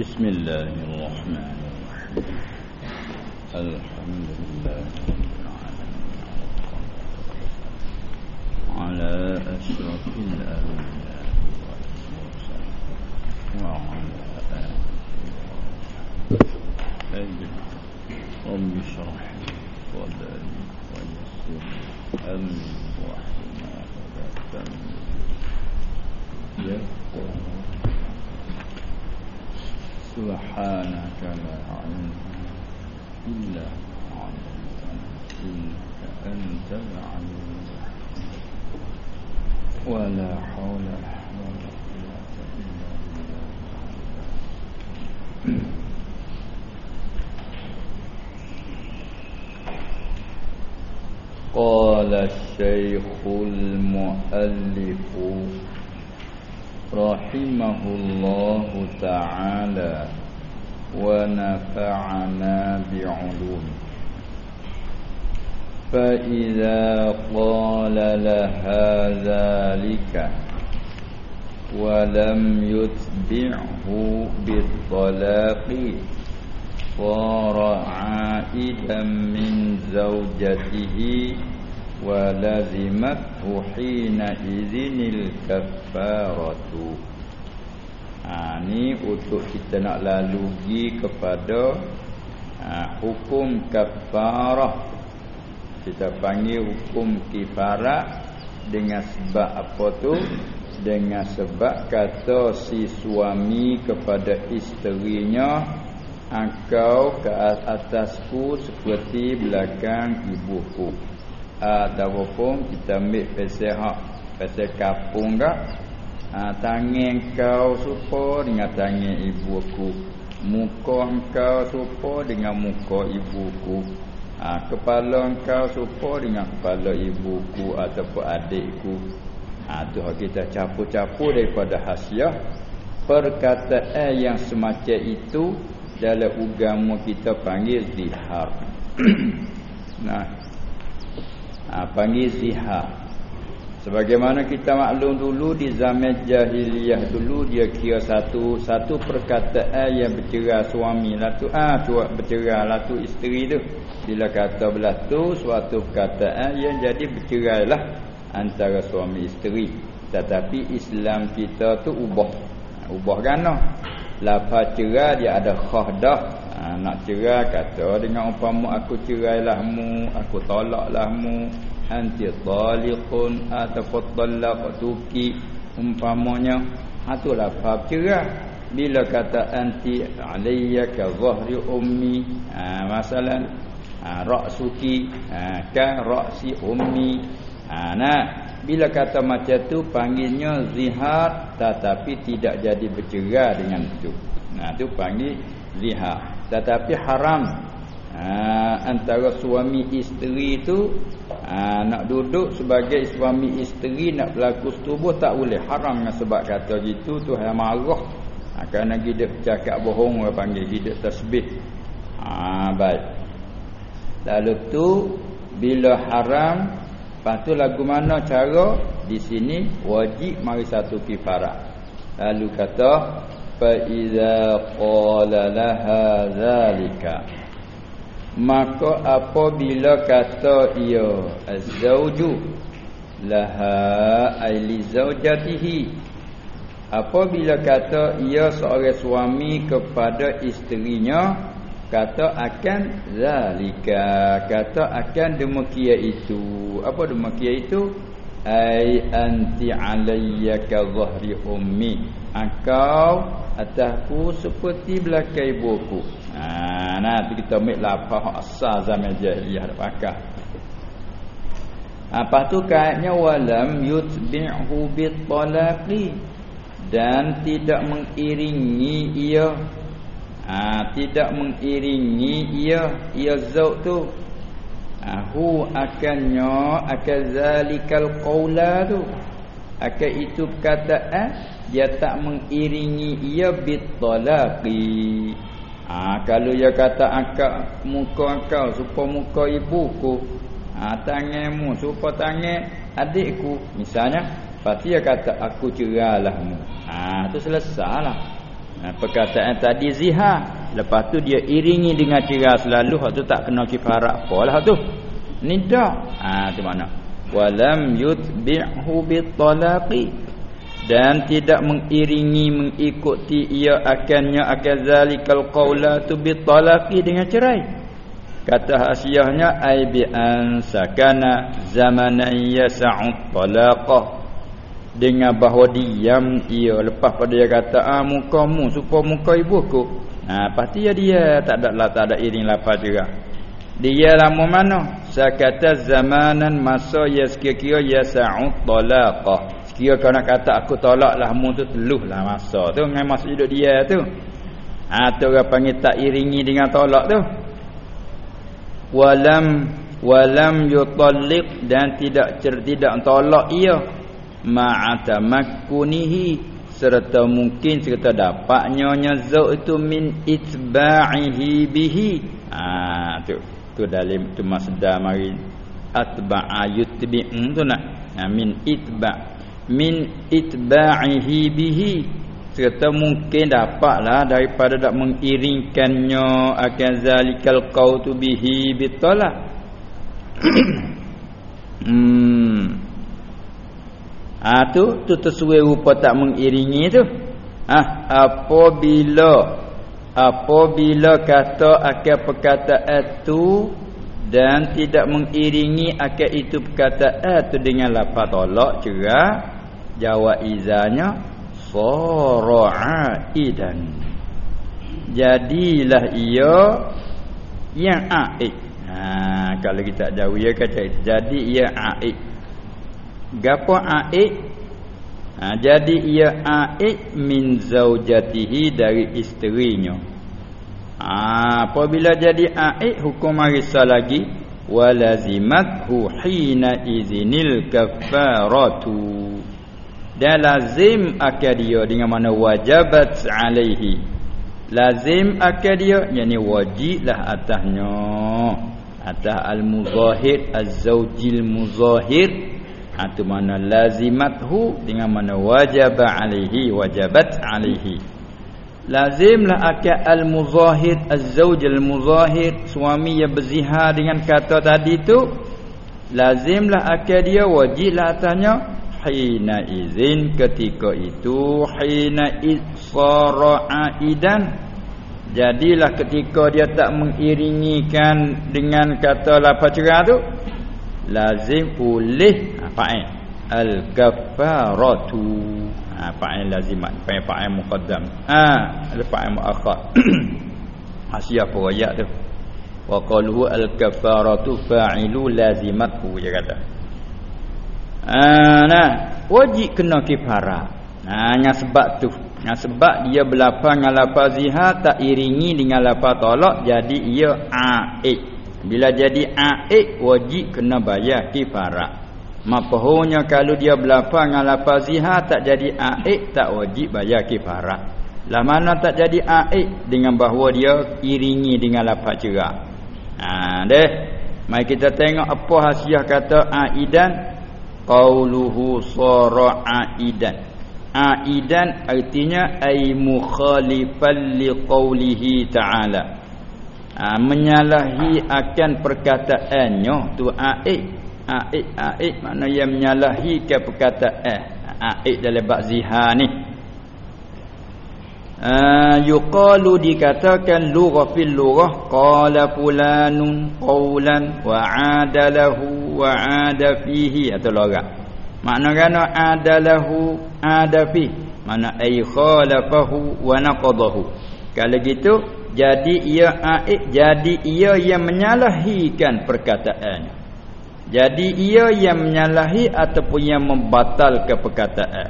بسم الله الرحمن الرحيم. الحمد لله رب العالمين على أشرف الأنبياء والمرسلين وعلى آله أجمعين رب اشرح لي صدري ويسر لي أمري وأحلل عقدة من سبحانك لا علم إلا علمتنا إنك أنت العليم. ولا حول ولا قوة إلا بالله. قال الشيخ المؤلف رحمه الله تعالى ونفعنا بعلومه. فإذا قال لها ذلك ولم يتبعه بالطلاق صار عائدا من زوجته walazimat huina izinil kafaratu ha ni untuk kita nak lalui kepada ha, hukum kafarah kita panggil hukum kifarah dengan sebab apa tu? Dengan sebab kata si suami kepada isterinya engkau ke atasku seperti belakang ibuku ataupun kita ambil pasal hak pasal kapung gak ha, tangan kau serupa dengan tangan ibuku muka kau serupa dengan muka ibuku ha, kepala kau serupa dengan kepala ibuku ataupun adikku ha, tu kita capu-capu daripada hasiah. Perkataan yang semacam itu dalam agama kita panggil zihar. Nah ha, panggil zihar sebagaimana kita maklum dulu di zaman jahiliyah dulu dia kira satu satu perkataan yang bercerai suami lah tu. Ah tu bercerai lah tu isteri tu. Bila kata belah tu suatu perkataan yang jadi bercerai lah antara suami isteri. Tetapi Islam kita tu ubah. Ubah kan lafaz cerai dia ada khah dah. Ha, nak cerai kata dengan umpama aku cerailah mu aku tolaklah mu anti taliqun ataupun talaqtuki umpamanya ha tu lafaz cerai bila kata anti alayya ka zahri ummi ha, masalan ha, ra'suki ha, ka ra'si ummi ha, nah bila kata macam tu panggilnya zihar tetapi tidak jadi bercerai dengan itu. Nah tu panggil zihar. Tetapi haram ha, antara suami isteri itu ha, nak duduk sebagai suami isteri nak berlaku setubuh tak boleh haram sebab kata gitu Tuhan marah. Ha, kerana kita cakap bohong orang panggil kita tasbih. Ha, baik. Lalu tu bila haram Lepas tu lagu mana cara di sini wajib mari satu kifarah. Lalu kata fa iza qala laha zalika. Maka apabila kata ia az-zauju laha ay li zaujatihi. Apabila kata ia seorang suami kepada isterinya kata akan zalika kata akan demikian itu. Apa demikian itu? Ai anti alayya ka dhahri ummi engkau atasku seperti belakang ibuku. Ha nanti kita ambil lapah asal zaman jahiliyah pakah apa tu kaitnya? Walam yutbi'hu bit talaqi dan tidak mengiringi ia. Ha, tidak mengiringi ia ia zauq tu. Ha, hu akannya akan zalikal qaula tu akan itu perkataan dia tak mengiringi ia bitalaqi ha, kalau dia kata angkat muka kau supaya muka ibuku ha, tanganmu supaya tangan adikku misalnya pasti dia kata aku cerahlah mu. Ha tu selesailah ha, perkataan tadi zihar lepas tu dia iringi dengan cerai selalu. Hak tu tak kena kifarat apalah tu. Ni tak. Ha tu mana walam yutbi'hu bitalaqi. Dan tidak mengiringi mengikuti ia akannya akan zalikal qaula tu bitalaqi dengan cerai. Kata hasiahnya ai bi an sakana zamanan yas'u talaqah dengan bahawa diam ia lepas pada dia kata ah mukamu supaya muka ibuku. Ha pasti ya dia tak ada lah tak ada iring lapar juga dia lama mana saya kata zamanan masa ya sekira-kira yas'u talaqah Kira kau nak kata aku tolaklah mu tu teluhlah masa tu masa hidup dia tu. Ha tu orang panggil tak iringi dengan tolak tu. Walam walam yutalliq dan tidak tidak tolak ia ma'atamakkunihi serta mungkin serta dapatnya nyazau itu min itba'ihi bihi. Ha tu tu dalam tu masdar mari. Atba'a yutbi'un tu nak? Ha, min itba' min itba'ihi bihi. Serta mungkin dapatlah daripada tak mengiringkannya akan zalikal qautu bihi bitala hmm. Ah tu tu tersuai rupa tak mengiringi tu. Ah apabila apabila kata akan perkataan tu dan tidak mengiringi akan itu perkataan tu dengan lafaz tolak cerah Jawab izanya Sara'aidan Jadilah ia Yang a'id ha, Kalau kita jauh ia kata Jadi ia a'id Gapa a'id ha, Jadi ia a'id Min zaujatihi dari isterinya. Ha, Apabila jadi a'id Hukum marisa lagi Walazimathu hina izinil kafaratu. Dan lazim akan dia dengan mana wajabat alaihi. Lazim akan dia yakni wajiblah atasnya. Atas al-muzahir az-zawjil muzahir atau mana lazimathu dengan mana wajib alaihi wajabat alaihi. Lazimlah akan al-muzahir az-zawjil muzahir suami yang berzihar dengan kata tadi tu lazimlah akan dia wajiblah atasnya hina izin ketika itu hina isara aidan jadilah ketika dia tak mengiringikan dengan kata lafaz cerah tu lazim boleh apa ha, eh al kafaratu ha fa'il lazimat fa'il fa'il muqaddam ha al fa'il muakhar hasiah ayat tu wa qaluhu al kafaratu fa'ilu lazimatu dia kata Ah, nah, wajib kena kifara. Nah, nya sebab tu. Nya sebab dia berlapang dengan lafaz zihar tak iringi dengan lafaz tolak jadi ia aid. Bila jadi aid wajib kena bayar kifara. Mapahunya kalau dia berlapang dengan lafaz zihar tak jadi aid tak wajib bayar kifara. Lah mana tak jadi aid dengan bahawa dia iringi dengan lafaz cerah. Ha deh. Mari kita tengok apa hasiah kata aidan qauluhu sara aidan aidan artinya ay mukhalifan liqaulihi ta'ala ha, menyalahi akan perkataannya tu aid aid aid makna yang menyalahi ke perkataan aid dalam bab zihar ni. Uh, yuqalu dikatakan lughah fil lughah qala fulanun qawlan wa adalahu wa ada fihi atau logat makna kana adalahu ada fi. Makna ay khalafahu wa naqadahu. Kalau gitu jadi ia aid jadi ia yang menyalahikan perkataan jadi ia yang menyalahi ataupun yang membatalkan perkataan.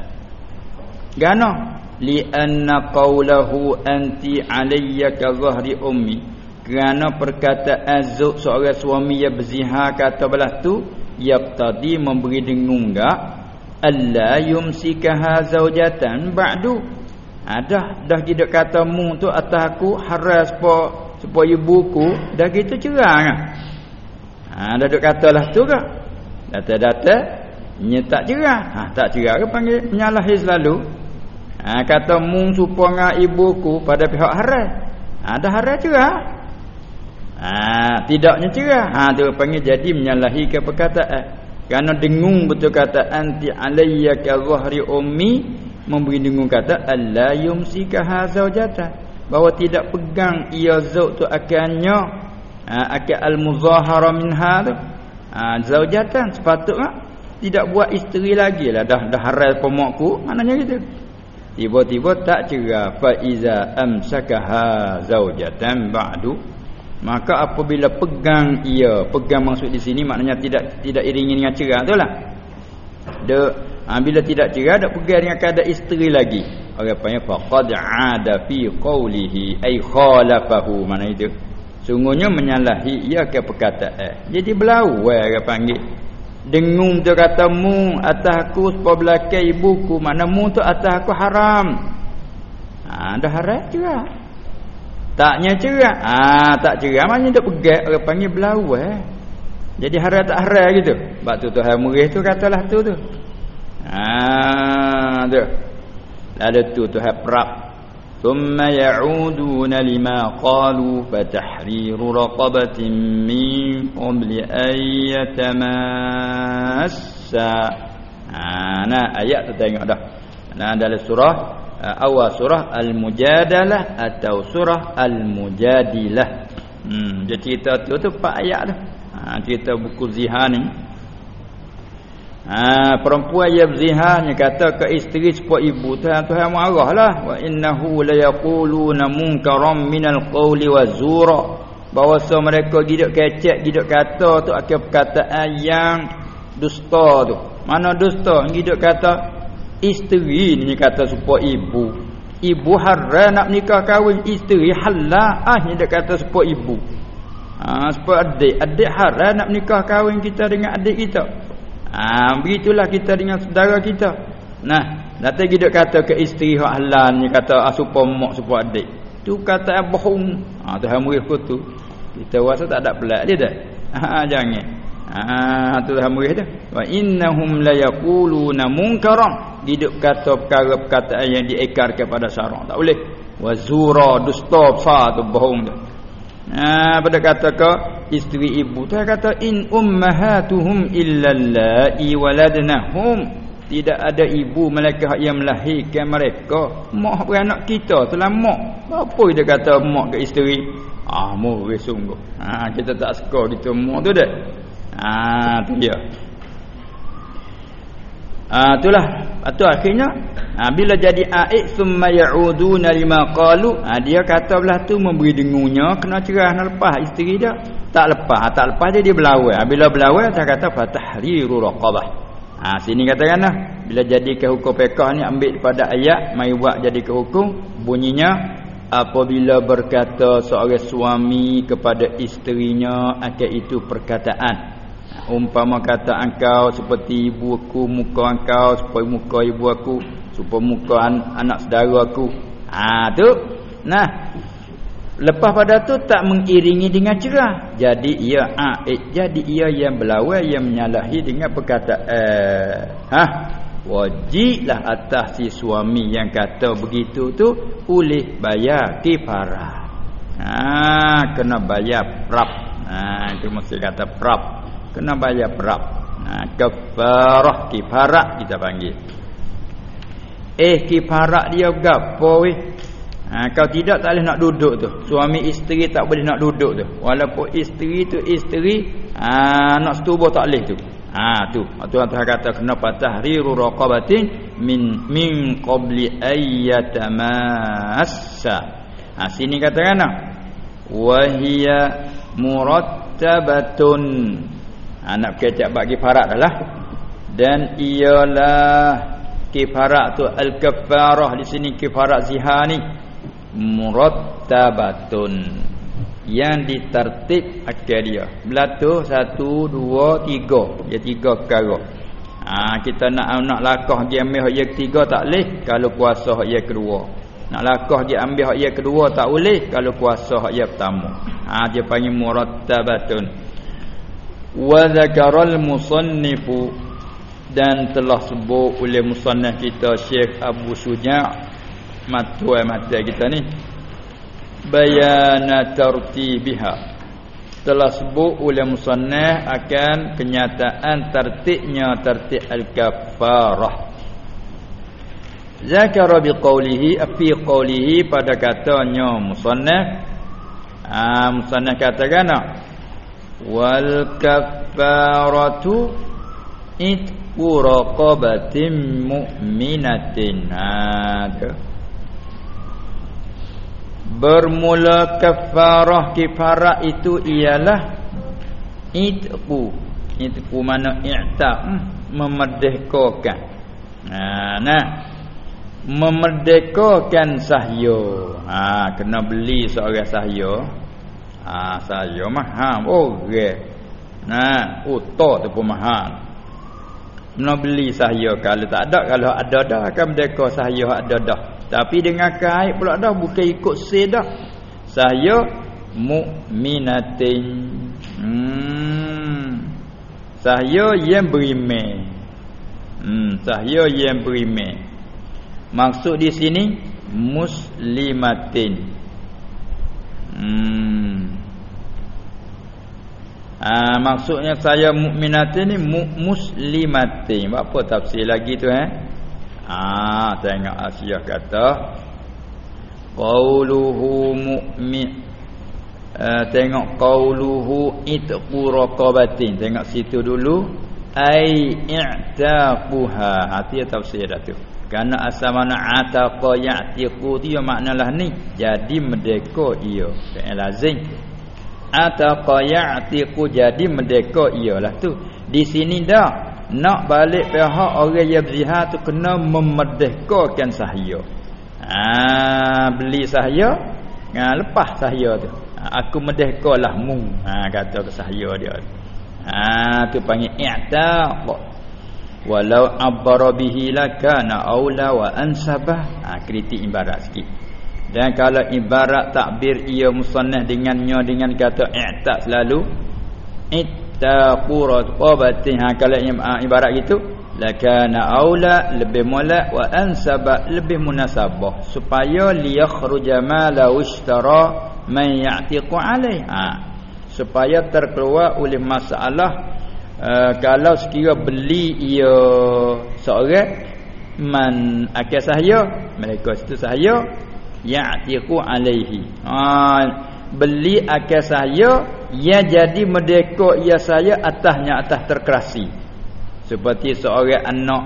Gana li anna qawlahu anti alayya ka zahri ummi. Kerana perkataan zuk seorang suami yang berzihar kata belah tu yaqtadi memberi dengung gak alla yumsikaha zaujatan ba'du. Ada dah kita kata mu tu atas aku haras supaya supaya ibuku dah kita cerah kan ha dah duk katalah tu ke data-data nyetak cerah ha tak cerah ke panggil menyalahi selalu Ha, kata mung supo dengan ibuku pada pihak haram. Ha, dah haram cerah. Ha, tidaknya cerah. Ha, tu panggil jadi menyalahi ke perkataan. Kerana dengung betul kata anti alayya ka zahri ummi memberi dengung kata alla yumsika hazaujata bahawa tidak pegang ia zauj tu akannya ha, akan al muzahara min hada ha, zaujatan sepatutnya tidak buat isteri lagi lah. Dah dah harai pemakku maknanya gitu. Tiba-tiba tak cerah fa iza amsakaha zaujatan ba'du. Maka apabila pegang ia pegang maksud di sini maknanya tidak tidak iringi dengan cerah itulah de ha, bila tidak cerah dak pegang dengan keadaan isteri lagi. Orang panggil faqad ada fi qawlihi ay khalafahu. Mana itu sungguhnya menyalahi ia ke perkataan jadi belau orang panggil dengung tu kata mu atas aku sebab belakang ibuku mana mu tu atas aku haram ha, dah haram juga Taknya cerah. Ah, tak cerah maknanya dak pegat orang panggil belau eh. Jadi haram tak haram gitu. Sebab tu Tuhan Murid tu katalah tu tu. Ah, tu. Lalu tu Tuhan perap. Lima qalu fatahriru raqabatin min qabli ayyatamassa. Ah, nah ayat tu tengok dah. Nah dalam surah Uh, awal surah Al-Mujadalah atau surah Al-Mujadilah. Hmm, dia cerita tu tu empat ayat tu. Ha, cerita buku zihar ni. Ha, perempuan yang berzihar ni kata ke isteri sepuluh ibu. Tuhan Tuhan marahlah wa innahu la yaquluna munkaram minal qawli wa zura. Bahawa mereka gidak kecek gidak kata tu akan perkataan yang dusta tu. Mana dusta? Gidak kata isteri ni kata supaya ibu. Ibu haram nak nikah kahwin isteri halal. Ah ni dia kata supaya ibu. Ha supaya adik. Adik haram nak nikah kahwin kita dengan adik kita ha begitulah kita dengan saudara kita. Nah nanti dia kata ke isteri hak halal ni kata ah supaya mak supaya adik. Tu kata bohong. Ha tu hamil tu. Kita rasa tak ada pelak dia dah. Ha jangan. Ha tu hamil tu wa innahum la yaquluna munkaran. Hidup kata perkara-perkataan yang diekar kepada syarak. Tak boleh. Wazura dusta fa tu bohong tu ha pada kata ke isteri ibu. Tu kata in ummahatuhum illa allai waladnahum. Tidak ada ibu mereka yang melahirkan mereka. Mak beranak kita telah mak. Apa dia kata mak ke isteri? Ah mu sungguh. Ha kita tak suka ditemu tu dah ah tu dia Ah itulah. Atau akhirnya ha, bila jadi aid summa yauduna lima qalu, ha, dia kata belah tu memberi dengungnya kena cerah nak lepas isteri dia. Tak lepas, ha, tak lepas dia dia berlawan. Ha, bila berlawan dia kata fatahriru raqabah. Ha sini katakan lah bila jadi ke hukum fiqh ni ambil pada ayat mai buat jadi ke hukum bunyinya apabila berkata seorang suami kepada isterinya akan itu perkataan umpama kata engkau seperti ibu aku muka engkau supaya muka ibu aku supaya muka an anak saudara aku. Ha tu. Nah lepas pada tu tak mengiringi dengan cerah. Jadi ia ha, eh, jadi ia yang berlawan yang menyalahi dengan perkataan. Eh, ha wajiblah atas si suami yang kata begitu tu boleh bayar kifarah. Ha kena bayar prap. Ha itu mesti kata prap kena bayar berap ha, kafarah kifarat kita panggil. Eh kifarat dia gapo weh? Ha, kalau tidak tak boleh nak duduk tu. Suami isteri tak boleh nak duduk tu. Walaupun isteri tu isteri ha, nak setubuh tak boleh tu. Ha tu. Tuhan Tuhan kata kena patahriru raqabatin min min qabli ayyatamassa ha sini kata kan wa hiya murattabatun anak kecap bagi farat adalah dan ialah kifarat tu al-kafarah di sini kifarat zihar ni murattabatun. Yang ditertib akal dia. Belatu satu dua tiga. Dia tiga perkara. Ha, kita nak nak lakah dia ambil hak yang ketiga tak boleh kalau kuasa hak yang kedua. Nak lakah dia ambil hak yang kedua tak boleh kalau kuasa hak yang pertama. Ha, dia panggil murattabatun wa dzakaral musannifu. Dan telah sebut oleh musannaf kita Syekh Abu Suja' matuai mata kita ni. Bayana tartibiha. Telah sebut oleh musannaf akan kenyataan tertibnya tertib al-kafarah. Zakara biqaulihi afi qaulihi pada katanya musannaf ah musannaf katakan wal kafaratu itqu raqabatin mu'minatin ada Bermula kafarah kifarah itu ialah itqu. Itqu mana i'taq hmm, memerdekakan. Ha nah. Memerdekakan sahya. Ha kena beli seorang sahya. Ha sahya mahal okay. Nah, utak tu pun mahal. Nak beli sahya kalau tak ada kalau ada dah akan merdeka sahya ada dah. Tapi dengan kait pula dah bukan ikut say dah. Saya mukminatin. Hmm. Saya yang beriman. Hmm, saya yang beriman. Maksud di sini muslimatin. Hmm. Ah maksudnya saya mukminatin ni muslimatin. Apa tafsir lagi tu eh? Ah, tengok Asyah kata qauluhu mu'min Uh, tengok qauluhu itqu raqabatin tengok situ dulu ai i'taquha hati tafsir dah tu kerana asal mana ataqa ya'tiqu ya maknalah ni jadi merdeka ia fi'il lazim ataqa ya'tiqu jadi merdeka ialah tu di sini dah nak balik pihak orang yang berzihar tu kena memerdekakan sahaya. Ha, beli sahaya, ha, lepas sahaya tu. Ha, aku merdekalah mu. Ha, kata sahaya dia. Ha, tu panggil i'taq. Walau abbara bihi lakana aula wa ansabah. Ha, kritik ibarat sikit. Dan kalau ibarat takbir ia musannah dengannya dengan kata i'taq selalu. I'taq taqurat qabati ha kalau ibarat gitu lakana aula lebih molek wa ansaba lebih munasabah supaya liyakhruja ma la ushtara man ya'tiqu alai ha supaya terkeluar oleh masalah uh, kalau sekira beli ia seorang man akal sahaya mereka itu sahaya ya'tiqu alaihi. Ha beli akal saya ia jadi merdeka ia saya atasnya atas terkerasi. Seperti seorang anak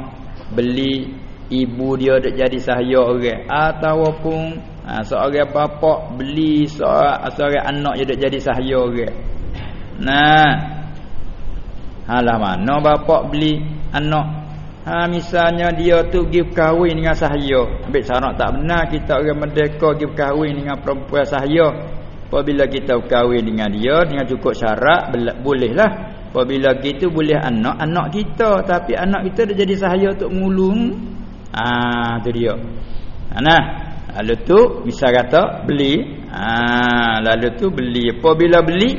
beli ibu dia dak jadi sahaya orang ataupun ha, seorang bapa beli seorang, seorang anak dia dak jadi sahaya orang. Nah halah mana bapa beli anak ha misalnya dia tu pergi kahwin dengan sahaya ambil syarat tak benar kita orang merdeka pergi kahwin dengan perempuan sahaya Apabila kita kahwin dengan dia dengan cukup syarat bolehlah. Apabila gitu boleh anak anak kita tapi anak kita dah jadi sahaya untuk mengulung. Ah tu dia. Ha, nah, lalu tu misal kata beli, ah lalu tu beli. Apabila beli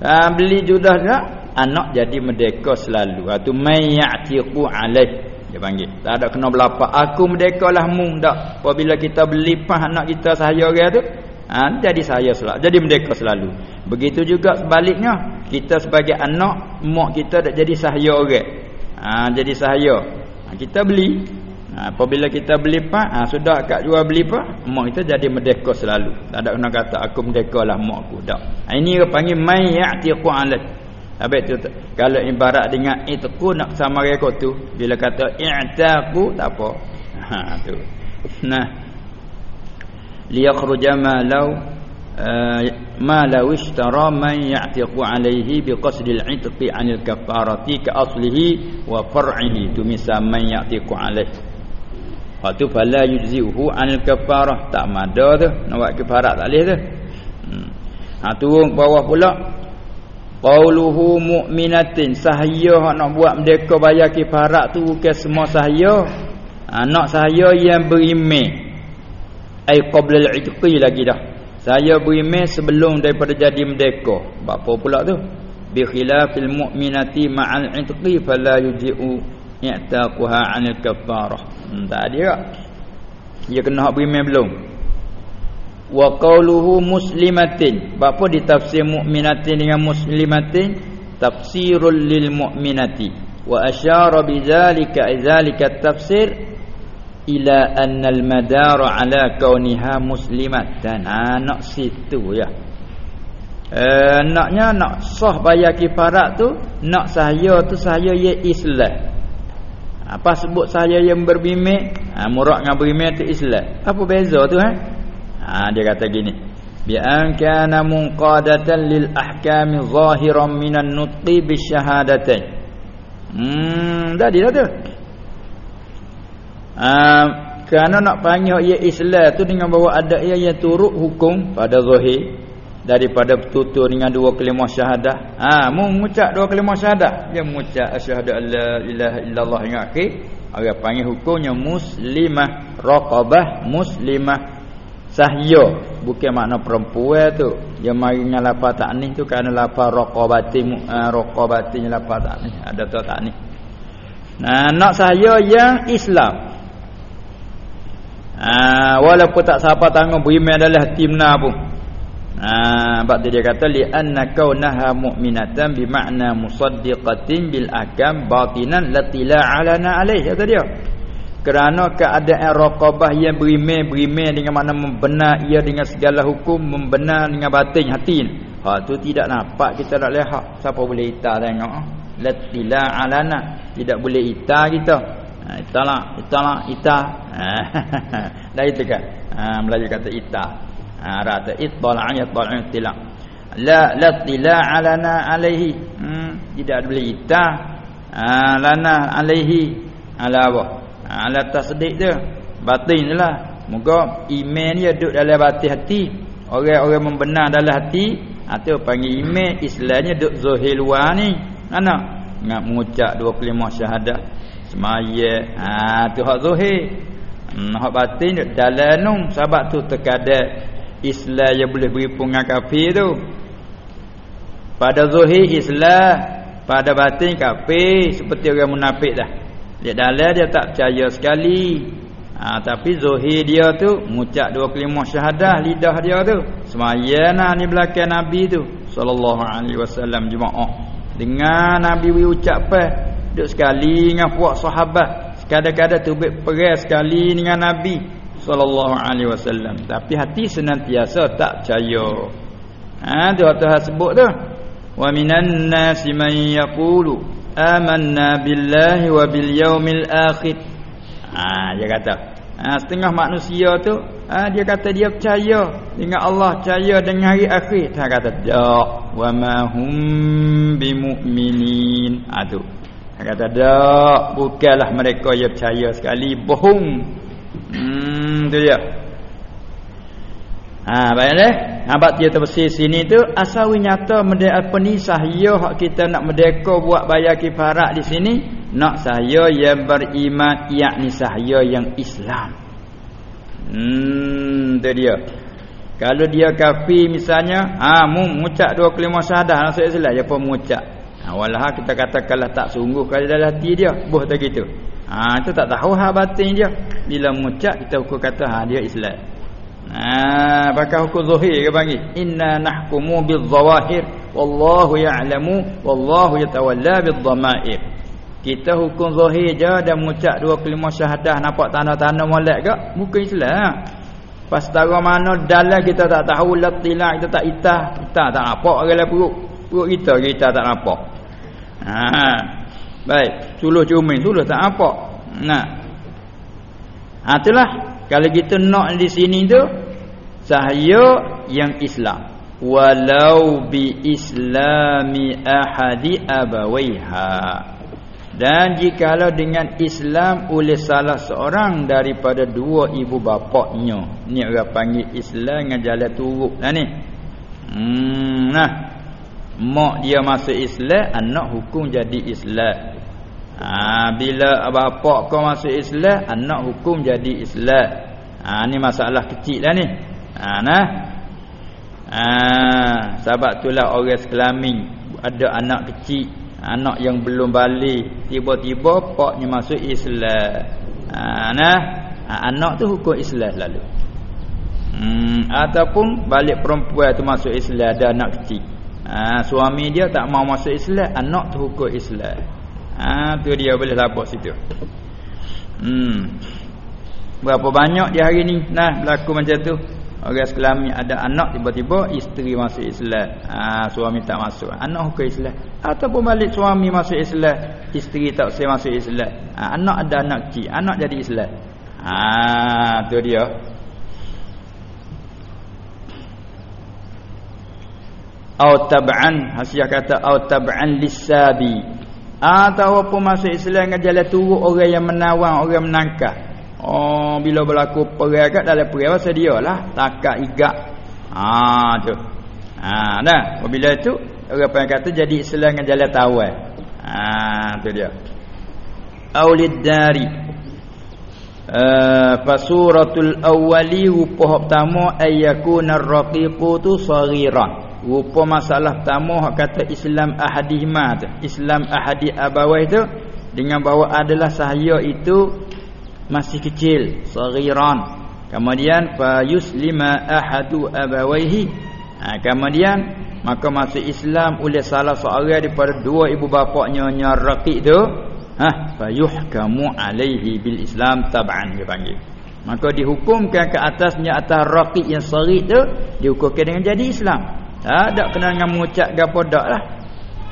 ah beli judah dah anak jadi merdeka selalu. Atu mayyatiqu alaih. Dia panggil. Tak ada kena belapak. Aku merdekalah mu. Dak. Apabila kita beli pah anak kita sahaya orang tu, ha, jadi saya selalu jadi merdeka selalu. Begitu juga sebaliknya. Kita sebagai anak mak kita dah jadi sahaya orang. Ha, jadi sahaya ha, kita beli. Ha, apabila kita beli pak ha, sudah kat jual beli pak mak kita jadi merdeka selalu. Tak ada kena kata aku merdeka lah mak aku. Tak. Ha, ini dia panggil mai ya'tiqu alat Habis tu kalau ibarat dengan itqu nak sama mereka tu bila kata i'taqu tak apa. Ha tu. Nah. Liyakhruja ma law ma law ishtara man ya'tiqu alayhi biqasdi al-'itqi 'anil kafarati ka aslihi wa far'ihi. Tu misal man ya'tiqu alayhi waktu fala yujzihu 'anil kafarah. Tak mada tu. Nak buat kafarah tak leh tu. Hmm. ha turun bawah pula qauluhu mu'minatin. Sahaya nak buat mereka bayar kafarah tu bukan semua sahaya. Ha, nak sahaya yang beriman ai qabla al-itqi lagi dah. Saya beriman sebelum daripada jadi merdeka. Apa pula tu? Bi khilafil mu'minati ma'al itqi fala yuji'u i'taquha 'anil kafarah. Hmm, tak dia Dia kena hak beriman belum? Wa qawluhu muslimatin. Apa ditafsir mukminatin dengan muslimatin? Tafsirul lil mu'minati. Wa asyara bidzalika idzalika tafsir ila anna al madara ala kauniha muslimatan. Ha, nak situ ya. Eh, naknya nak sah bayar kifarat tu, nak saya tu saya ye Islam. Apa sebut saya yang berbimik? Ha, murak dengan berbimik tu Islam. Apa beza tu ha? Ha, dia kata gini. Bi an kana munqadatan lil ahkam zahiran minan nutqi bisyahadatain. Hmm, dah dia tu. Ha, kerana nak panggil ia Islam tu dengan bawa ada ia yang turut hukum pada zahir daripada bertutur dengan dua kalimah syahadah. Ha, mengucap dua kalimah syahadah. Dia mengucap asyhadu alla ilaha illallah yang akhir. Orang panggil hukumnya muslimah, raqabah muslimah. Sahya bukan makna perempuan tu. Dia mari dengan lafaz taknih tu kerana lafaz raqabati uh, raqabati lafaz taknih. Ada tu taknih. Nah, nak sahya yang Islam. Ah, walaupun tak siapa tanggung beriman adalah timna pun. Ha bab dia kata li anna kaunaha mu'minatan bi makna musaddiqatin bil akam batinan latila alana alaih kata dia. Kerana keadaan raqabah yang beriman beriman dengan makna membenar ia dengan segala hukum membenar dengan batin hati. Ha tu tidak nampak kita nak lihat siapa boleh ita tengok. Latila alana tidak boleh ita kita. Ha italah italah ita. Ha dah itu kan. Ha Melayu kata ita ha rata ittala yattala tila la la tila alana alaihi hmm, tidak boleh ita ha, lana alaihi ala apa ha, ala tasdik tu batin lah. Moga iman dia duduk dalam batin hati. Orang-orang membenar dalam hati. Atau ha, panggil iman. Islamnya duduk zahir luar ni. Mana nak mengucap dua kalimah syahadah semaya. Ha tu hak zahir. Hmm, hak batin dalam nung. Sebab tu terkadang Islam yang boleh beri dengan kafir tu. Pada zuhir Islam. Pada batin kafir. Seperti orang munafik dah dia dalam dia tak percaya sekali. Ha, tapi zuhir dia tu mengucap dua kalimah syahadah lidah dia tu. Semayana ni belakang Nabi tu sallallahu alaihi wasallam jemaah dengan Nabi wi ucap apa duk sekali dengan puak sahabat. Kadang-kadang tu perang sekali dengan Nabi sallallahu alaihi wasallam. Tapi hati senantiasa tak percaya. Ha tu Tuhan sebut tu. Wa minan nasi man yaqulu amanna billahi wa bil yaumil akhir. Ha dia kata. Ha setengah manusia tu ha dia kata dia percaya. Dengan Allah percaya dengan hari akhir. Dia kata tak wa ma hum bimumin ha tu. Dia kata tak bukanlah mereka yang percaya sekali. Bohong. Hmm tu dia. Ha baiklah. Nampak dia terbersih sini tu asal nyata mede apa ni sahaya hak kita nak merdeka buat bayar kifarat di sini nak sahaya yang beriman yakni sahaya yang Islam. Hmm tu dia. Kalau dia kafir misalnya, ha mu mengucap dua kalimah syahadah masuk Islam dia pun mengucap. Ha walah kita katakanlah tak sungguh kalau dalam hati dia, boh tak gitu. Ha itu tak tahu ha batin dia. Bila mengucap kita hukum kata ha dia Islam. Ha pakai hukum zahir ke panggil. Inna nahkumu bil zawahir wallahu ya'lamu wallahu yatawalla bil dhamair. Kita hukum zahir je dan mengucap dua kalimah syahadah nampak tanda-tanda molek ke? Bukan Islam. Pas tahu mana dalam kita tak tahu latila kita tak itah, kita tak nampak dalam perut. Perut kita kita tak nampak. Ha Baik, suluh cumin, suluh tak apa. Nah. Ha itulah kalau kita nak di sini tu sahaya yang Islam. Walau bi islami ahadi abawaiha. Dan jikalau dengan Islam oleh salah seorang daripada dua ibu bapaknya. Ni orang panggil Islam dengan jalan turuk lah ni. Hmm, nah. Mak dia masuk Islam, anak hukum jadi Islam. Ha, bila bapak kau masuk Islam, anak hukum jadi Islam. Ha, ni masalah kecil lah ni. Ha, nah. Ha, sebab itulah orang sekelamin ada anak kecil, anak yang belum balik, tiba-tiba paknya masuk Islam. Ha, nah. ha, anak tu hukum Islam lalu hmm, ataupun balik perempuan tu masuk Islam ada anak kecil ha, suami dia tak mau masuk Islam anak tu hukum Islam ha, tu dia boleh lapor situ hmm. berapa banyak dia hari ni nah berlaku macam tu Orang Islam ada anak tiba-tiba isteri masuk Islam. Ha, suami tak masuk. Anak hukum Islam. Ataupun balik suami masuk Islam, isteri tak usah masuk Islam. Ha, anak ada anak kecil, anak jadi Islam. Ha, tu dia. Au tab'an, hasiah kata au tab'an lisabi. Atau apa masuk Islam dengan jalan turut orang yang menawang, orang menangkap. Oh bila berlaku perang kat dalam perang masa dialah takat igak. Ha tu. Ha dah. Bila itu orang pun kata jadi Islam dengan jalan tawal. Ha tu dia. Aulid dari. Uh, fasuratul awwali rupa pertama ayyakuna ar-raqiqu tu saghiran. Rupa masalah pertama hak kata Islam ahadihma tu. Islam ahadi abawai tu dengan bahawa adalah sahaya itu masih kecil saghiran. Kemudian fa yuslima ahadu abawaihi. Ha, kemudian maka masuk Islam oleh salah seorang daripada dua ibu bapaknya nya raqiq tu ha fa yuhkamu alaihi bil Islam tab'an dia panggil. Maka dihukumkan ke atasnya atas raqiq yang saghir tu dihukumkan dengan jadi Islam tak ada kena dengan mengucap gapo dak lah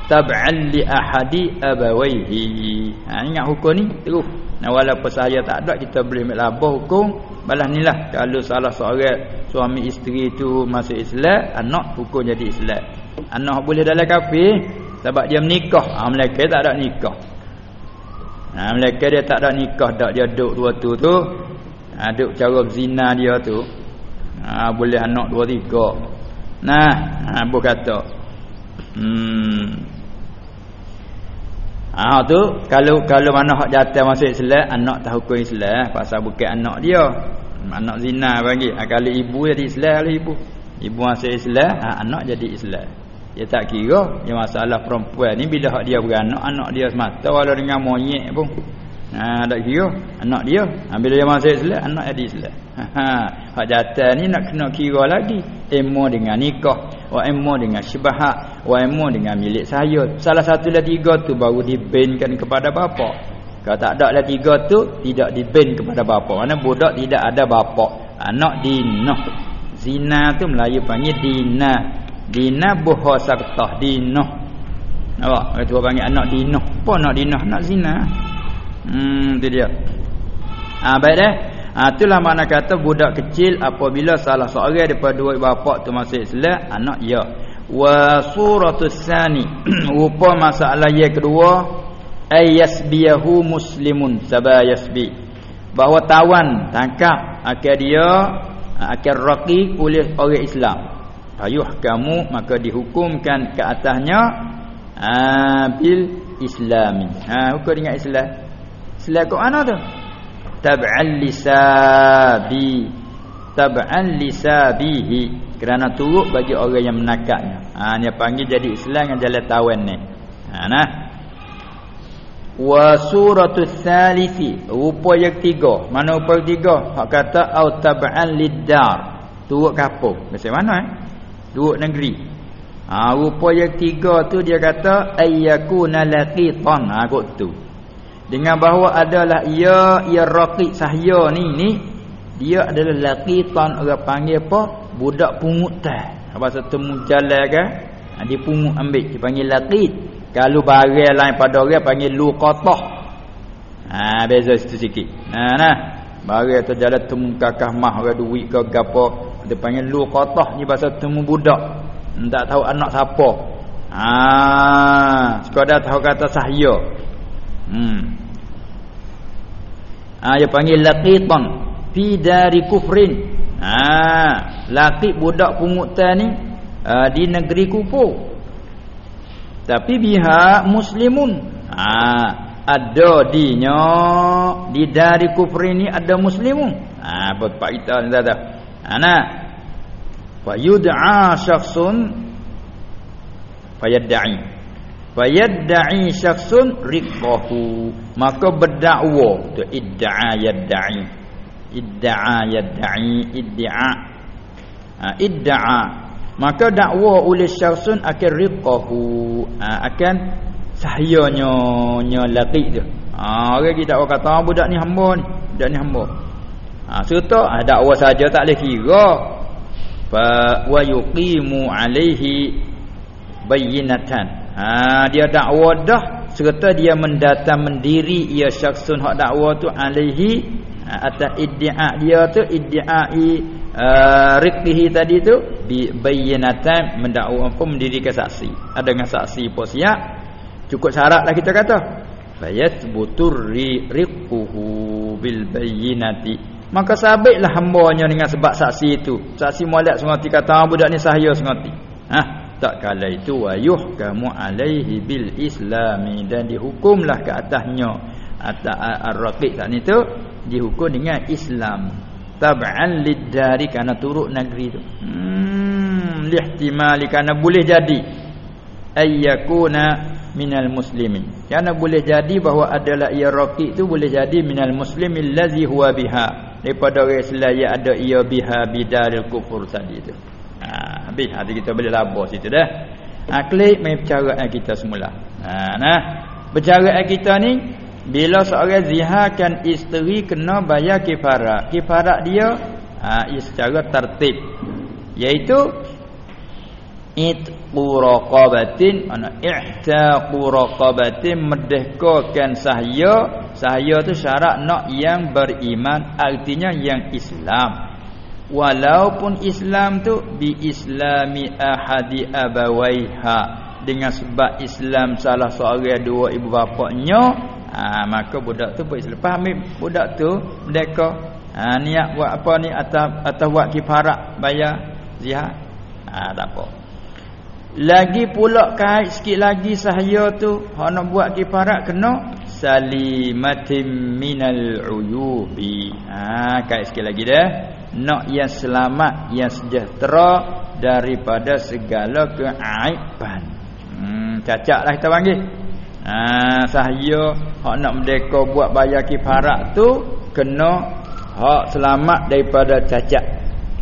tab'an li ahadi abawaihi ha ingat hukum ni terus Nah walaupun saya tak ada kita boleh ambil labah hukum balas nilah kalau salah seorang suami isteri itu masuk Islam anak hukum jadi Islam. Anak boleh dalam kafir sebab dia menikah. Ah ha, mereka tak ada nikah. Ha, mereka dia tak ada nikah dak dia duduk dua tu tu. Ha, duduk cara zina dia tu. Ha, boleh anak dua tiga. Nah, ha, apa kata? Hmm, Ah tu kalau kalau mana hak jatuh masuk Islam anak tak hukum Islam pasal bukan anak dia. Anak zina bagi. Ha, kalau ibu jadi Islam kalau ibu. Ibu masuk Islam, ha, anak jadi Islam. Dia tak kira yang masalah perempuan ni bila hak dia beranak anak dia semata walau dengan monyet pun. Ha tak kira anak dia. Ha, bila dia masuk Islam anak jadi Islam. Ha, ha. Hak jatuh ni nak kena kira lagi. Emo dengan nikah wa imma dengan syubhat wa imma dengan milik saya salah satu dari tiga tu baru dibenkan kepada bapa. Kalau tak ada lah tiga tu tidak diben kepada bapa. Mana budak tidak ada bapa. Anak dinah zina tu Melayu panggil dina. Dina buha sartah dinah nampak? Itu panggil anak dinah apa anak dinah anak zina hmm tu dia ah baik dah Ha, itulah makna kata budak kecil apabila salah seorang daripada dua bapa tu masuk Islam, anak ya. Wa suratus sani, rupa masalah yang kedua, ayasbiyahu muslimun sabayasbi. Bahawa tawan tangkap akan dia akan raqiq oleh orang Islam. Ayuh kamu maka dihukumkan ke atasnya ha, bil islami. Ha hukum dengan Islam. Islam kau mana tu? tab'an lisabi. Tab'an lisabihi. Kerana turut bagi orang yang menakatnya. Ha dia panggil jadi Islam dengan jalan tawan ni. Ha nah. Wa suratul thalithi. Rupa yang ketiga. Mana rupa yang ketiga? Hak kata au tab'an lidar turut kampung macam mana eh? Turut negeri. Ha rupa yang ketiga tu dia kata ayyakuna laqitan. Ha kok tu dengan bahawa adalah ia ia raqiq sahya ni ni dia adalah laqitan orang panggil apa? Budak pungut teh. Apa setemu jalan kan ha, dia pungut ambil. Dia panggil laqit. Kalau barang lain pada orang panggil luqatah. Ha beza situ sikit. Nah nah. Barang tu jalan temu kakah mah orang duit ke gapo dia panggil luqatah. Ni bahasa temu budak. Tak tahu anak siapa. Ha sekadar tahu kata sahya. Hmm ha, dia panggil laqitan. Fi dari kufrin. Ha laqit budak pungutan ni ha, di negeri kufur. Tapi biha muslimun. Ha ada dinya di dari kufrin ni ada muslimun. Ha apa faedah ni dah ana fa yud'a syakhsun fayad'i fayad'i syakhsun riqahu maka berdakwa tu idda'a yad'i idda'a yad'i idda'a. Ha, idda'a. Maka dakwa oleh syarsun akan riqahu ha, akan sahyanya nya laqi tu. Ha orang kita orang kata budak ni hamba ni. Budak ni hamba. Ha serta ha, dakwa saja tak boleh kira. Fa wa yuqimu alaihi bayyinatan ha dia dakwa dah serta dia mendatang mendiri ia syaksun hak dakwa tu alaihi ha, atas iddia dia tu iddiai uh, riqihi tadi tu bi bayyinatan mendakwa apa mendirikan saksi. Ada dengan saksi pun siap. Cukup syaratlah kita kata. Fayathbutur riquhu bil bayyinati maka sabitlah hambanya dengan sebab saksi itu. Saksi molek sengati kata budak ni sahaya sengati ha tak kala itu wayuh kamu alaihi bil islami. Dan dihukumlah ke atasnya. Atas ar-raqiq tak tu dihukum dengan Islam. Tab'an lid-dari kerana turut negeri tu. Hmm lihtimali kerana boleh jadi. Ayyakuna minal muslimin. Kerana boleh jadi bahawa adalah ia raqiq tu boleh jadi minal muslimil ladzi huwa biha. Daripada orang Islam yang ada ia biha bidaril kufur tadi tu Ha, habis hati kita boleh labur situ dah. Ha, klik main percaraan kita semula. Ha, nah. Percaraan kita ni bila seorang ziharkan isteri kena bayar kifarat. Kifarat dia ha, secara tertib. Iaitu itqu raqabatin ana i'taqu raqabatin merdekakan sahaya sahaya tu syarat nak yang beriman artinya yang Islam walaupun Islam tu bi islami ahadi abawaiha. Dengan sebab Islam salah seorang dua ibu bapaknya ha, maka budak tu pun Islam faham budak tu mereka ha, niat buat apa ni atau atau buat kifarat bayar zihar ha, tak apa. Lagi pula kait sikit lagi sahaya tu hak nak buat kifarat kena salimatim minal uyubi. Ha kait sikit lagi dah nak yang selamat yang sejahtera daripada segala keaiban. Hmm cacaklah kita panggil. Ha sahaya hak nak merdeka buat bayar kifarat tu kena hak selamat daripada cacat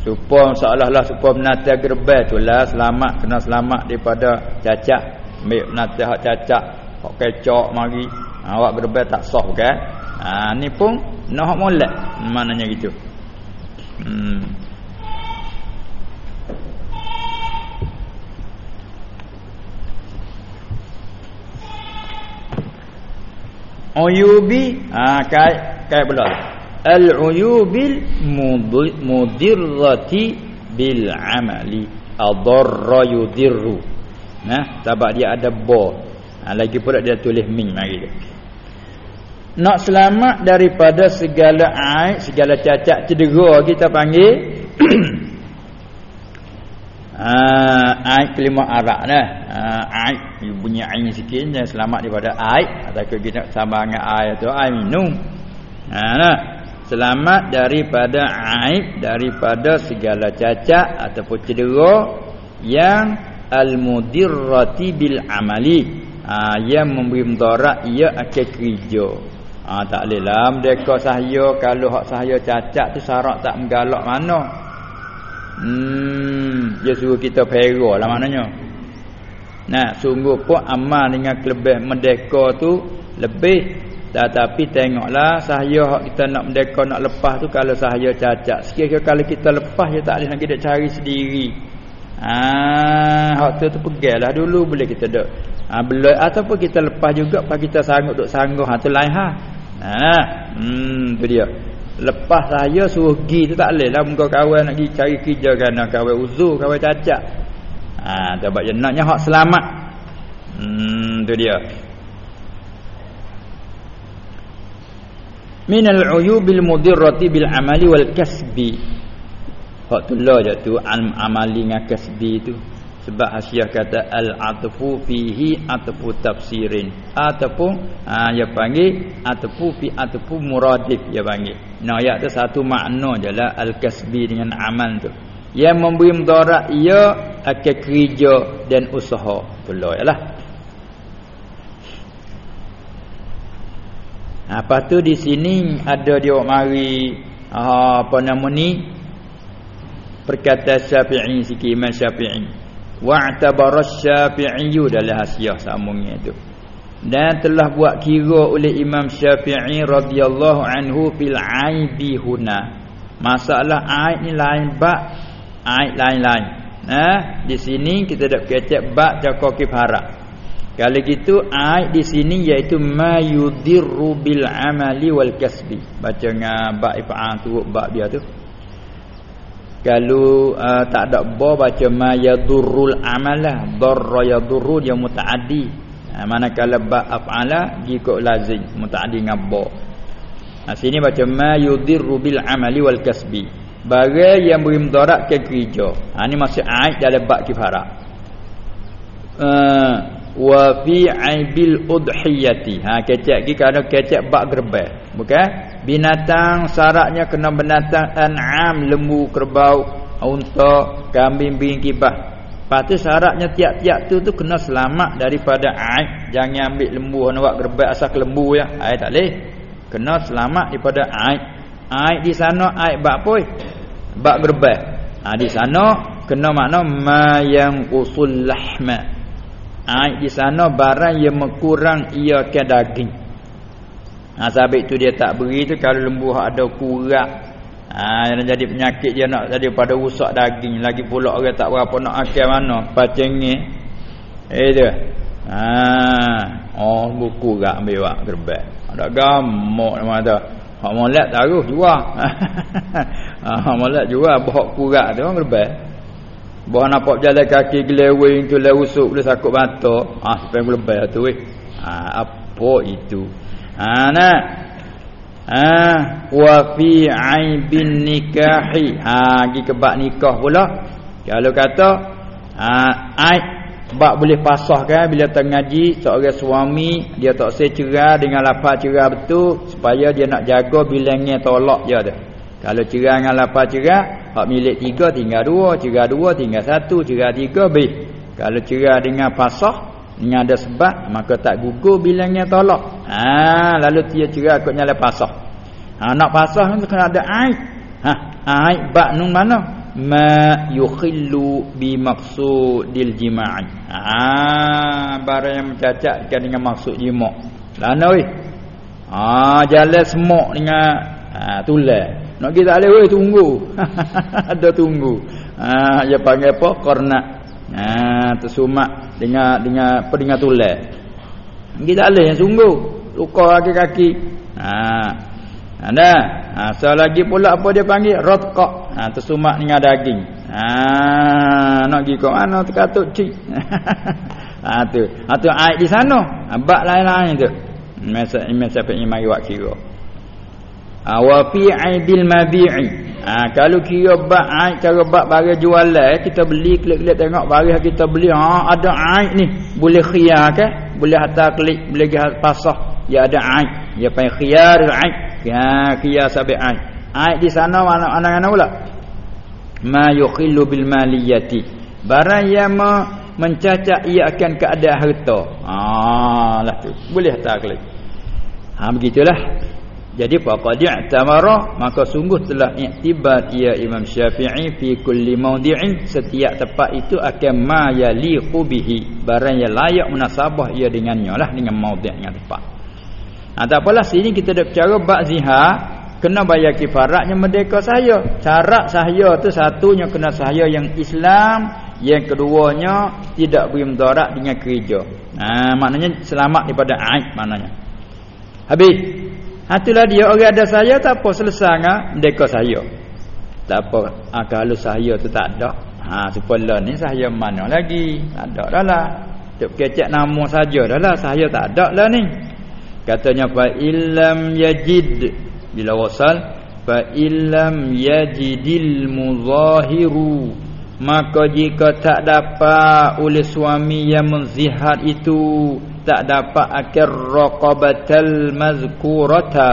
supaya seolah-olah supaya menata gerbel tu lah selamat kena selamat daripada cacat ambil menata hak cacat hak kecok mari. Ha, awak gerbel tak sah kan ha ni pun nak hak molek. Maknanya gitu Hmm. Uyubi ah kai kai pula. Al uyubil mudirrati bil amali adarra yudirru. Nah, sebab dia ada ba. Ha, lagi pula dia tulis min mari nak selamat daripada segala aib, segala cacat cedera kita panggil ah aib kelima arak dah. Ah aib bunyi ain sikit dan selamat daripada aib atau kita sama dengan air tu air minum. Ha nah. Selamat daripada aib daripada segala cacat ataupun cedera yang al-mudirrati bil amali. Ha, yang memberi mudarat ia akan kerja Ha, tak boleh lah. Mereka sahaya Kalau hak sahaya cacat tu Syarat tak menggalak mana. Hmm Dia suruh kita pera lah maknanya. Nah sungguh pun amal dengan kelebihan merdeka tu Lebih. Tetapi tengoklah Sahaya hak kita nak merdeka nak lepas tu Kalau sahaya cacat Sekiranya kalau kita lepas Dia tak boleh nak kita cari sendiri. Ah, hak tu peganglah dulu boleh kita dok. Ah, belum ataupun kita lepas juga pas kita sanggup duk sanggup. Ha tu lain ha. Ha, hmm tu dia. Lepas saya suruh pergi tu tak leh lah muka kawan nak pergi cari kerja kan kawan uzur, kawan cacat. Ha, sebab dia naknya hak selamat. Hmm tu dia. Min al-uyubil mudirrati bil amali wal kasbi. Hak tu lah je tu amali dengan kasbi tu sebab hasiah kata al-atfu fihi atfu tafsirin. Ataupun ha dia panggil atfu fi atfu muradif dia panggil. Nah ayat tu satu makna jelah al-kasbi dengan amal tu. Yang memberi mudarat ia akan kerja dan usaha pula yalah apa tu di sini ada dia mari ah, apa nama ni? Perkataan Syafi'i sikit Imam Syafi'i wa'tabara Syafi'i dalam hasiah sambungnya itu. Dan telah buat kira oleh Imam Syafi'i radhiyallahu anhu fil aibi huna. Masalah aib ni lain bab aib lain-lain. Nah di sini kita dak kecek bab cakap kifara kalau gitu aib di sini iaitu mayudirru bil amali wal kasbi. Baca dengan bab ifa'an tu bab dia tu kalau uh, tak ada ba baca mayadurrul amalah darra yadurru dia mutaaddi. Ha, manakala ba af'ala jika lazim. Mutaaddi dengan ba. Ha, sini baca ma yudirru bil amali wal kasbi. Barang yang beri mudarat ke kerja. Ha ni masih aid dalam bab kifara uh, wa fi aibil udhiyati ha kecek gi kerana kecek bab gerbang bukan binatang syaratnya kena binatang an'am lembu kerbau unta kambing bingkibah Patu syaratnya tiap-tiap tu tu kena selamat daripada aib. Jangan ambil lembu nak buat gerbek asal lembu ya. Aib tak leh. Kena selamat daripada aib. Aib di sana aib bab apa? Bab gerbek. Ha, di sana kena makna ma yang usul lahma. Aib di sana barang yang mengkurang ia ke daging. Ha, sebab itu dia tak beri tu kalau lembu ada kurang Ha jadi penyakit dia nak jadi pada rusak daging lagi pula orang tak berapa nak akal mana pacengi. Eh dia. Ha oh buku gak ambil wak gerbek. Ada gamuk nama tu. Hak molek taruh jual. ha molek jual bawa kurat tu orang gerbek. Bawa nampak jalan kaki gelewing tu le usuk boleh sakut batok. Ah ha, sampai gerbek tu weh. Ha apa itu? Ha nak ha wa fi aibin nikahi ha gi ke bab nikah pula kalau kata ha aib bab boleh pasah kan bila tengah ngaji seorang suami dia tak saya cerai dengan lapar cerai betul supaya dia nak jaga bilangnya tolak je tu kalau cerai dengan lapar cerai hak milik tiga tinggal dua cerai dua tinggal satu cerai tiga baik kalau cerai dengan pasah dengan ada sebab maka tak gugur bilangnya tolak ha lalu dia cerai kot nyala pasah Ha nak pasah tu kena ada aib. Ha aib bak nun mana? Ma yukhillu bi maqsudil jima'i. Ha barang yang mencacat dengan maksud jima'. Lana weh. Ha jalan semok dengan ha tulah. Nak kita boleh weh tunggu. ada tunggu. Ha dia panggil apa? Qarna. Ha tersumak dengan dengan apa dengan tulah. Kita boleh yang sungguh. Luka kaki-kaki. Ha ada. Ha, so lagi pula apa dia panggil? Rotqa. Ha, tersumak dengan daging. Ha, nak pergi ke mana terkatuk cik. ha, tu. Ha, tu air di sana. Ha, bak lain-lain tu. Masa siapa yang mari buat kira. Ha, wa fi aibil mabi'i. Ha, kalau kira bak air cara bak barang jualan, kita beli klik-klik tengok barang kita beli. Ha, ada air ni. Boleh khiyar ke? Boleh hantar klik, boleh pasah. Ya ada air. Ya panggil khiyar air. Ya qiyas bi'ai. Ai di sana mana mana pula? Ma yukhillu bil maliyati. Barang yang mencacat ia akan keadaan harta. Ah lah tu. Boleh tak klik. Ha begitulah. Jadi faqad i'tamara maka sungguh telah iktibat ia Imam Syafi'i fi kulli mawdi'in setiap tempat itu akan ma yaliqu bihi barang yang layak munasabah ia dengannya lah dengan mawdi' dengan tempat. Ha, tak apalah sini kita dah bicara bab zihar kena bayar kifaratnya merdeka saya. Cara saya tu satunya kena saya yang Islam, yang keduanya tidak beri mudarat dengan kerja. Ha, maknanya selamat daripada aib maknanya. Habis. Hatulah dia orang ada saya tak apa selesai ngah merdeka saya. Tak apa. Ha, kalau saya tu tak ada. Ha supaya ni saya mana lagi? Tak ada dah lah. Tok kecek nama saja dah lah. Saya tak ada lah ni katanya fa illam yajid bila wasal fa illam yajidil muzahiru maka jika tak dapat oleh suami yang menzihar itu tak dapat akar raqabatal mazkurata.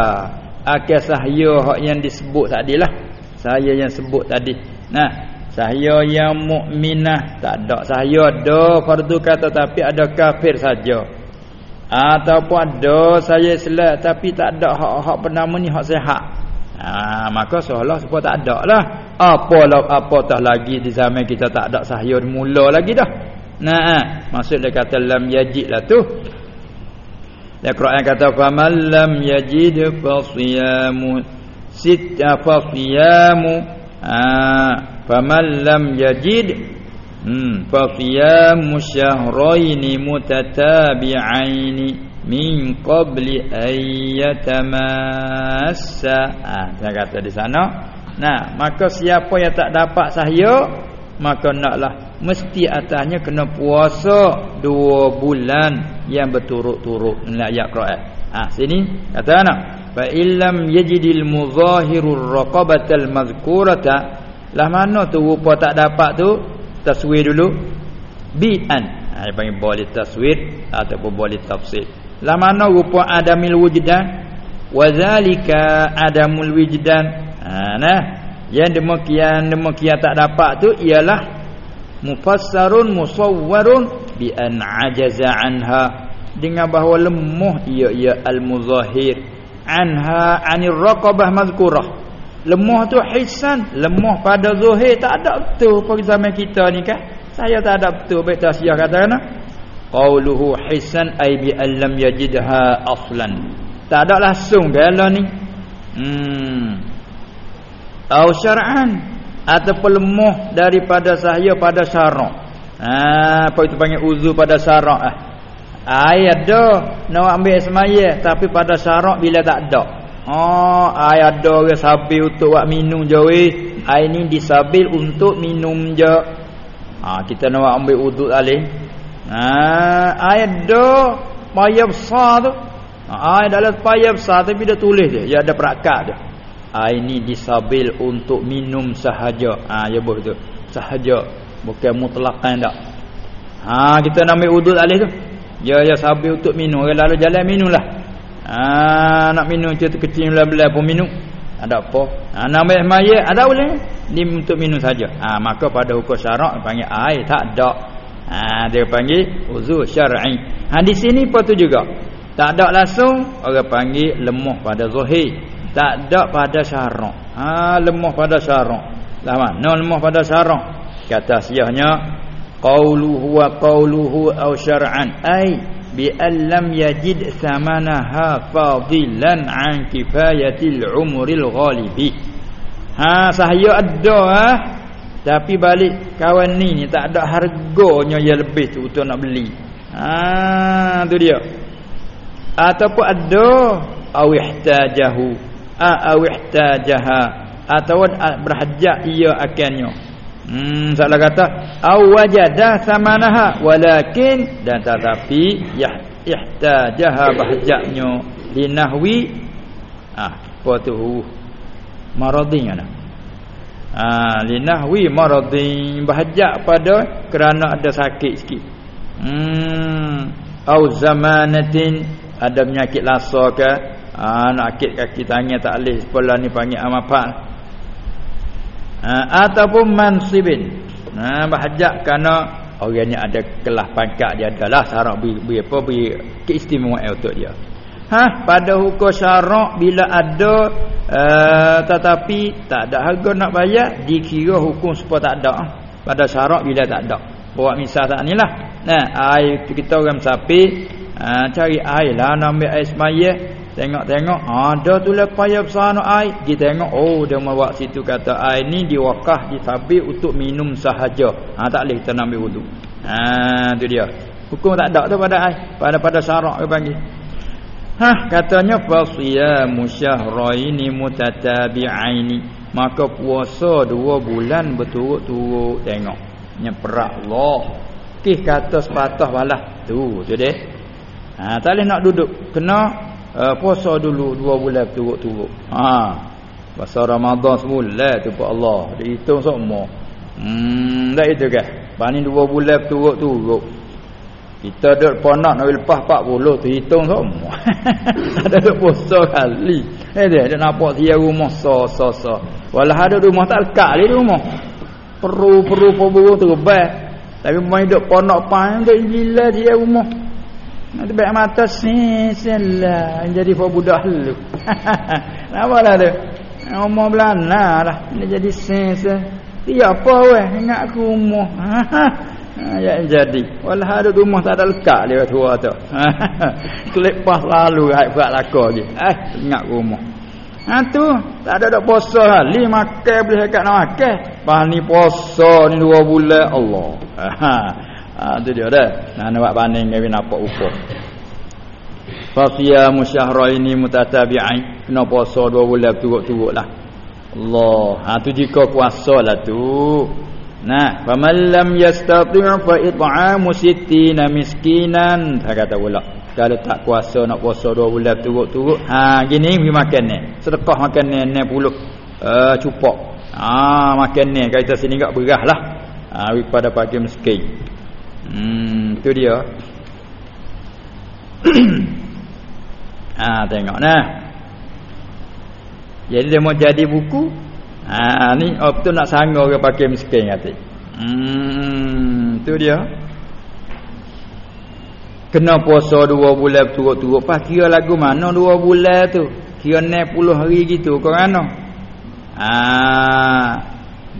Akar sahaya hak yang disebut tadilah. Saya yang sebut tadi. Nah saya yang mukminah. Tak ada saya ada fardu kata tapi ada kafir saja. Ataupun ada saya Islam tapi tak ada hak-hak penama ni hak sehat. Ha, maka seolah supaya tak ada lah. Apa lah apa tak lagi di zaman kita tak ada sahaya mula lagi dah nah ha. maksud dia kata lam yajid lah tu. Dia Quran kata faman lam yajid fa siyamu. Sit fa siyamu. Ha faman lam yajid. Hmm fa siyamu syahrayn mutatabi'ain min qabli ayyatamassa ah saya kata di sana. Nah maka siapa yang tak dapat sahaya maka naklah mesti atasnya kena puasa dua bulan yang berturut-turut ini ayat Quran. Ah sini kata ana fa illam yajidil muzahirur raqabatal mazkurata lah mana tu rupa tak dapat tu? Taswir dulu. Bi'an. Ha, panggil boleh taswir ataupun boleh tafsir. La mana rupa adamil wujdan? Wazalika adamul wujdan. Ha nah. Yang demikian demikian tak dapat tu ialah mufassarun musawwarun bi an ajaza anha. Dengan bahawa lemah ia ia al muzahir anha anir raqabah mazkurah. Lemah tu hisan lemah pada zahir tak ada betul pada zaman kita ni kan? Saya tak ada betul. Baik tasiah kata kan Qauluhu hisan ay bi allam yajidha aslan. Tak ada langsung gala ni. Hmm. Au syar'an atau lemah daripada sahaya pada syarak. Ha, apa itu panggil uzur pada syarak ah. Ai ada nak ambil semaya tapi pada syarak bila tak ada. Oh, ai ada orang sabil untuk buat minum je weh. Ai ni disabil untuk minum je. Ha, kita nak ambil wuduk alih. Ha, ayat do payah besar tu. Ha, ayat dalam payah besar tapi dia tulis dia. Dia ada perakat dia. Ha, ini disabil untuk minum sahaja. Ha, ya boh tu. Sahaja. Bukan mutlakan tak. Ha, kita nak ambil udut alih tu. Ya, ya sabil untuk minum. Orang lalu jalan minumlah. Ha, nak minum cerita kecil belah-belah pun minum. Ada apa? Ha, nak ambil mayat ada boleh. Ni untuk minum saja. Ha, maka pada hukum syarak panggil air tak ada. Ha dia panggil uzur syar'i. Ha di sini pun tu juga. Tak ada langsung orang panggil lemah pada zahir. Tak ada pada syarak. Ha lemah pada syarak. Lah mana lemah pada syarak? Kata siahnya qauluhu wa qauluhu aw syar'an ai bi allam yajid thamanaha fadilan an kifayatil umril ghalibi. Ha sahaya ada ha? Tapi balik kawan ni ni tak ada harganya yang lebih tu untuk nak beli. Ha tu dia. Ataupun ada aw ihtajahu a aw ihtajaha atau berhajat ia akannya. Hmm salah kata aw wajada samanaha walakin dan tetapi yah ihtajaha bahajatnya linahwi ah apa tu maradin ana ha linahwi maradin bahajak pada kerana ada sakit sikit hmm au zamanatin ada penyakit lasa ke ha nak akit kaki tangan tak leh sebelah ni panggil amapat ha ataupun mansibin. Ha bahajak kerana orangnya ada kelas pangkat dia adalah syarat bi, bi apa bi keistimewaan untuk dia. Ha pada hukum syarak bila ada uh, tetapi tak ada harga nak bayar dikira hukum supaya tak ada. Pada syarak bila tak ada. Buat misal tak nilah nah air kita orang sapi uh, cari air lah nak ambil air semaya tengok-tengok. Ada tu payah besar nak air. Kita tengok oh dia bawa situ kata air ni diwakah ditabir untuk minum sahaja. Ha, tak boleh kita nak ambil wuduk. Ha, tu dia. Hukum tak ada tu pada air. Pada pada syarak dia panggil. Hah katanya fasiyamu syahraini mutatabi'aini. Maka puasa dua bulan berturut-turut. Tengok. Nyeperak Allah. Kih kata sepatah balah tu tu deh ha tak boleh nak duduk. Kena uh, puasa dulu dua bulan berturut-turut ha puasa Ramadan semula tu pak Allah dihitung semua hmm dah itu ke bani dua bulan berturut-turut kita duduk ponak nak lepas 40 tu hitung semua. ada duduk puasa kali. Eh dia ada nampak dia rumah so so so. Walau ada rumah tak lekat di rumah. Perlu perlu tu bas. Tapi main duduk ponak pan duduk gila dia rumah. Nanti baik mata sih lah jadi budak lu. Nampak lah tu. Umur belana lah. Ini jadi sens. Dia apa weh? Ingat aku umur. Ya jadi. Walah ada rumah tak ada lekat dia tua tu. Klik pas lalu hai buat lako je. Eh, ingat rumah. Ha tu, tak ada dak puasa lah. Li makan boleh kat nak makan. Pas ni puasa ni dua bulan Allah. Ha. Ha tu dia dah. Nak banding dengan apa ukur. Fasiya musyahra ini mutatabi'ain. Kena puasa dua bulan turut-turut lah. Allah. Ha tu jika puasa lah tu. Nah, faman lam yastati' fa it'amu sittina miskinan. Tak kata pula. Kalau tak kuasa nak puasa dua bulan turut-turut, ha gini pergi makan ni. Sedekah makan ni 60 uh, cupak. Ha makan ni kita sini gak berah lah. Ha pada pagi miskin. Hmm tu dia. Ha tengok nah. Jadi dia mau jadi buku. Ha ni oh betul nak sanggup ke pakai miskin kata. Hmm tu dia. Kena puasa dua bulan turut-turut. Pas kira lagu mana dua bulan tu? Kira 60 hari gitu kau mana? Ah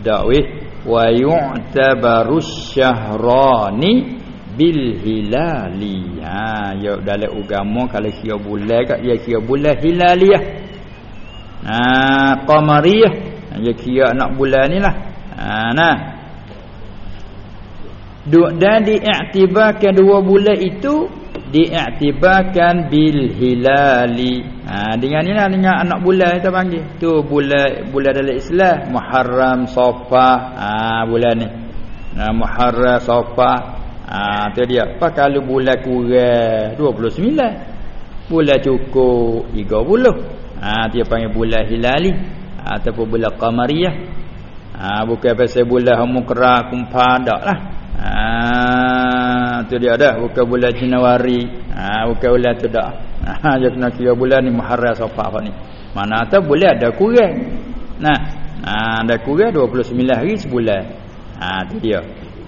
dak weh wa yu'tabaru syahrani bil hilali. Ha ya dalam agama kalau kira bulan kat dia kira bulan hilaliyah ha qamariyah. Dia kira nak bulan ni lah. Ha nah. Dan diiktibarkan dua bulan itu diiktibarkan bil hilali ha dengan ni lah dengan anak bulan kita panggil tu bulan bulan dalam Islam Muharram Safar ha bulan ni nah Muharram Safar Ha tu dia. Apa kalau bulan kurang 29. Bulan cukup 30. Ha dia panggil bulan hilali ha, ataupun bulan qamariyah. Ha bukan pasal bulan hamu kera kumpa dak lah. Ha tu dia dah bukan bulan Januari. Ha bukan bulan tu dak. Ha dia kena kira bulan ni Muharram Safar ni. Mana tu bulan ada kurang. Nah, ha, ada kurang 29 hari sebulan. Ha tu dia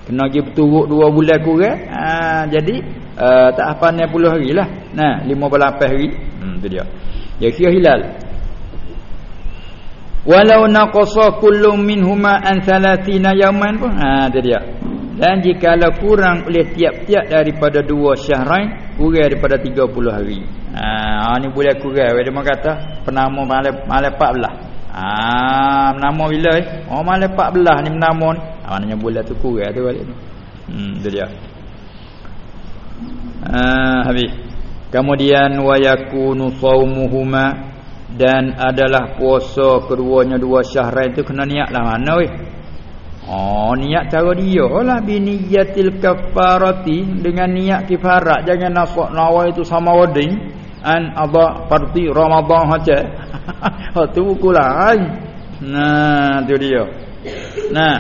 kena pergi berturut dua bulan kurang ha, jadi uh, tak apa 60 hari lah nah 58 hari hmm, tu dia dia kira hilal walau naqasa kullu minhuma an 30 yawman pun ha tu dia dan jika kurang oleh tiap-tiap daripada dua syahrain kurang daripada 30 hari ha ni boleh kurang dia kata penama malam malam 14 Ah, nama bila eh? Oh, malam 14 ni nama ni. Ah, maknanya bulan tu kurang tu balik ni. Hmm, tu dia. Ah, habis. Kemudian wa yakunu shaumuhuma dan adalah puasa keduanya dua syahrain tu kena niatlah mana weh? Oh, niat cara dia lah biniyatil kafarati dengan niat kifarat jangan nasok nawai itu sama wading an ada parti Ramadan saja. oh tu buku lain. Nah, tu dia. Nah.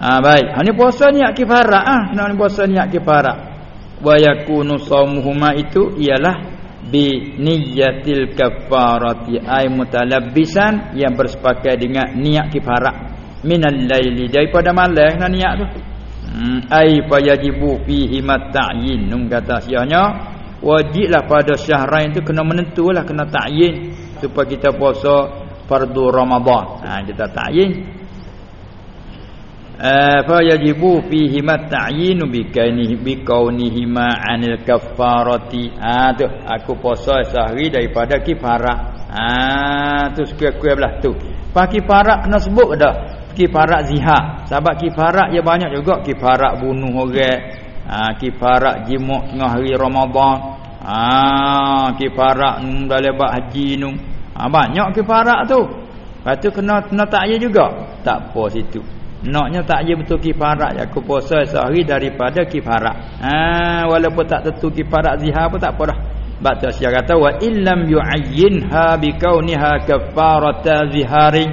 Ah baik. Hanya puasa niat kifarah ah, kena puasa niat kifarah. Wa yakunu shaumuhuma itu ialah bi niyyatil kafarati ay mutalabbisan yang bersepakat dengan niat kifarah minal laili daripada malam kena niat tu. Hmm, ai fa yajibu fihi mata'yin. Num kata sianya wajiblah pada syahrain tu kena menentulah kena ta'yin supaya kita puasa fardu Ramadan. Ha kita ta'yin. Eh fa yajibu fihi ma ta'yin bi kainihi bi kaunihi ma 'anil kafarati. Ha tu aku puasa sehari daripada kifarah. Ha tu sekue-kue belah tu. Pa kifarah kena sebut dah. Kifarah zihar. Sebab kifarah ya banyak juga kifarah bunuh orang. Ha, kifarat jimuk tengah hari Ramadan. Ha, kifarat dalam bak haji nung. Ha, banyak kifarat tu. Lepas tu kena, kena takjil juga. Tak apa situ naknya takjil betul kifarat aku puasa sehari daripada kifarat ha, walaupun tak tentu kifarat zihar pun tak apa dah. Sebab tu Asyik kata wa illam yu'ayyinha bikauniha kafarata zihari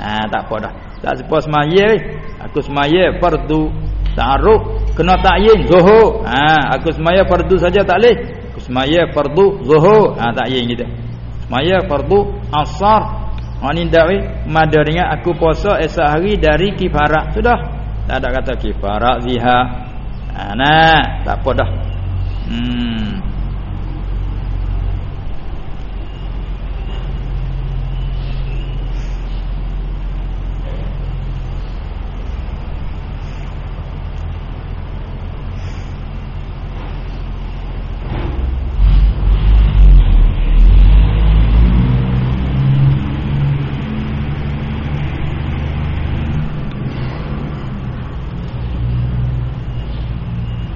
ha, tak apa dah tak sepuas semaya aku semaya fardu. Ta'aruf kena takyin zuhur. Ha aku semaya fardu saja tak leh aku semaya fardu zuhur. Ha takyin kita. Semaya fardu asar. Ha ni dawi mada dengan aku puasa esok hari dari kifarat sudah. Tak ada kata kifarat ziha ha nah. Tak apa dah. Hmm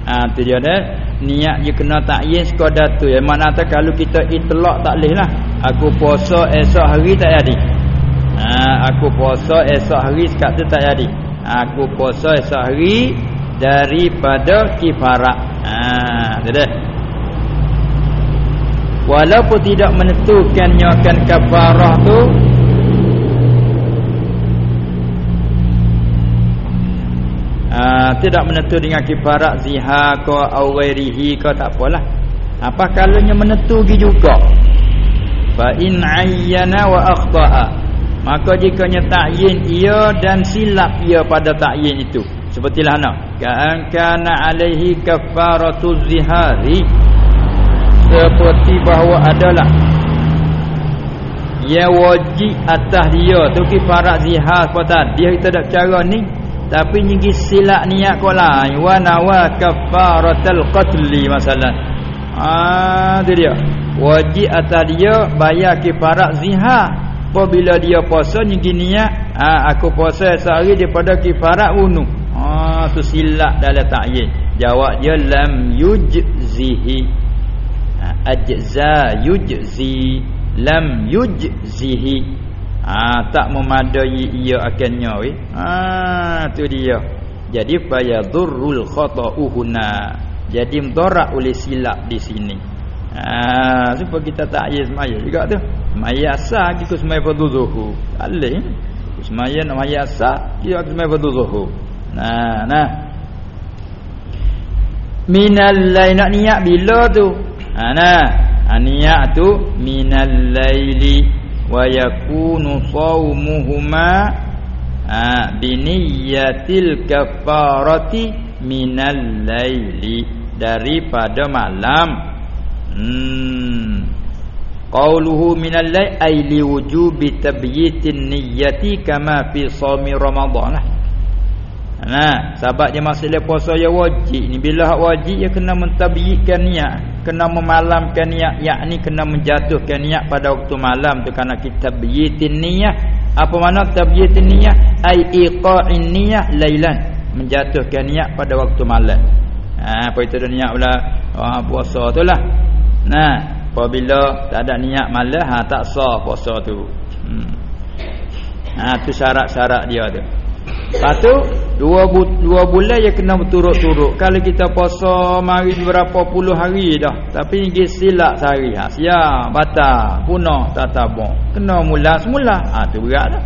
Ha tu dia dah. Niat je kena takyin sekadar tu. Yang mana tu kalau kita itlak tak leh lah. Aku puasa esok hari tak jadi. Ha aku puasa esok hari sekat tu tak jadi. Aku puasa esok hari daripada kifarat. Ha tu dah. Walaupun tidak menentukannya kan kafarah tu Ah, tidak menentu dengan kifarat ziha ke awairihi ke tak apalah. Apa kalanya menentu juga? Fa in ayyana wa akhta'a. Maka jika ta'yin ia dan silap ia pada ta'yin itu. Sepertilah nak. Kan kana alaihi kafaratu zihari. Seperti bahawa adalah ia wajib atas dia tu kifarat zihar pada dia kita tak cara ni tapi nyigi silap niat kau lain. Wa nawa kafaratul qatli masalah. Ah tu dia. Wajib atas dia bayar kifarat zihar apabila dia puasa nyigi niat ah aku puasa sehari daripada kifarat bunuh ah tu silap dalam takyin jawab dia lam yujzihi. Ajza yujzi. Lam yujzihi ha, tak memadai ia akannya we ha tu dia. Jadi fayadurrul khata'uhuna jadi mudarat oleh silap di sini. Ha supaya kita tak ayat semaya juga tu. Semaya asal kita semaya fardu zuhur. Alih semaya nak semaya asal kita semaya fardu zuhur. Nah nah. Minal lail nak niat bila tu? Ha nah. Ha, niat tu minal laili wa yakunu sawmuhuma biniyatil kafarati minal laili daripada malam. Hmm. Qauluhu minal lail ay li wujubi tabyitin niyyati kama fi shaumi ramadan Nah, sebab dia masalah puasa ya wajib ni. Bila hak wajib ya kena mentabiyikan niat, kena memalamkan niat, yakni kena menjatuhkan niat pada waktu malam tu kerana kita biyitin niat. Apa makna tabyitin niat? Ai iqa'in niat lailan, menjatuhkan niat pada waktu malam. Ha, apa itu niat pula oh, puasa tu lah. Nah, apabila tak ada niat malam ha tak sah puasa tu. Hmm. Ha tu syarat-syarat dia tu. Lepas tu dua, bu dua bulan je kena berturut-turut. Kalau kita puasa mari berapa puluh hari dah. Tapi ni silap sehari. Ha, siap, batal, punah, tak tabung. Kena mula semula. Ha, tu berat dah.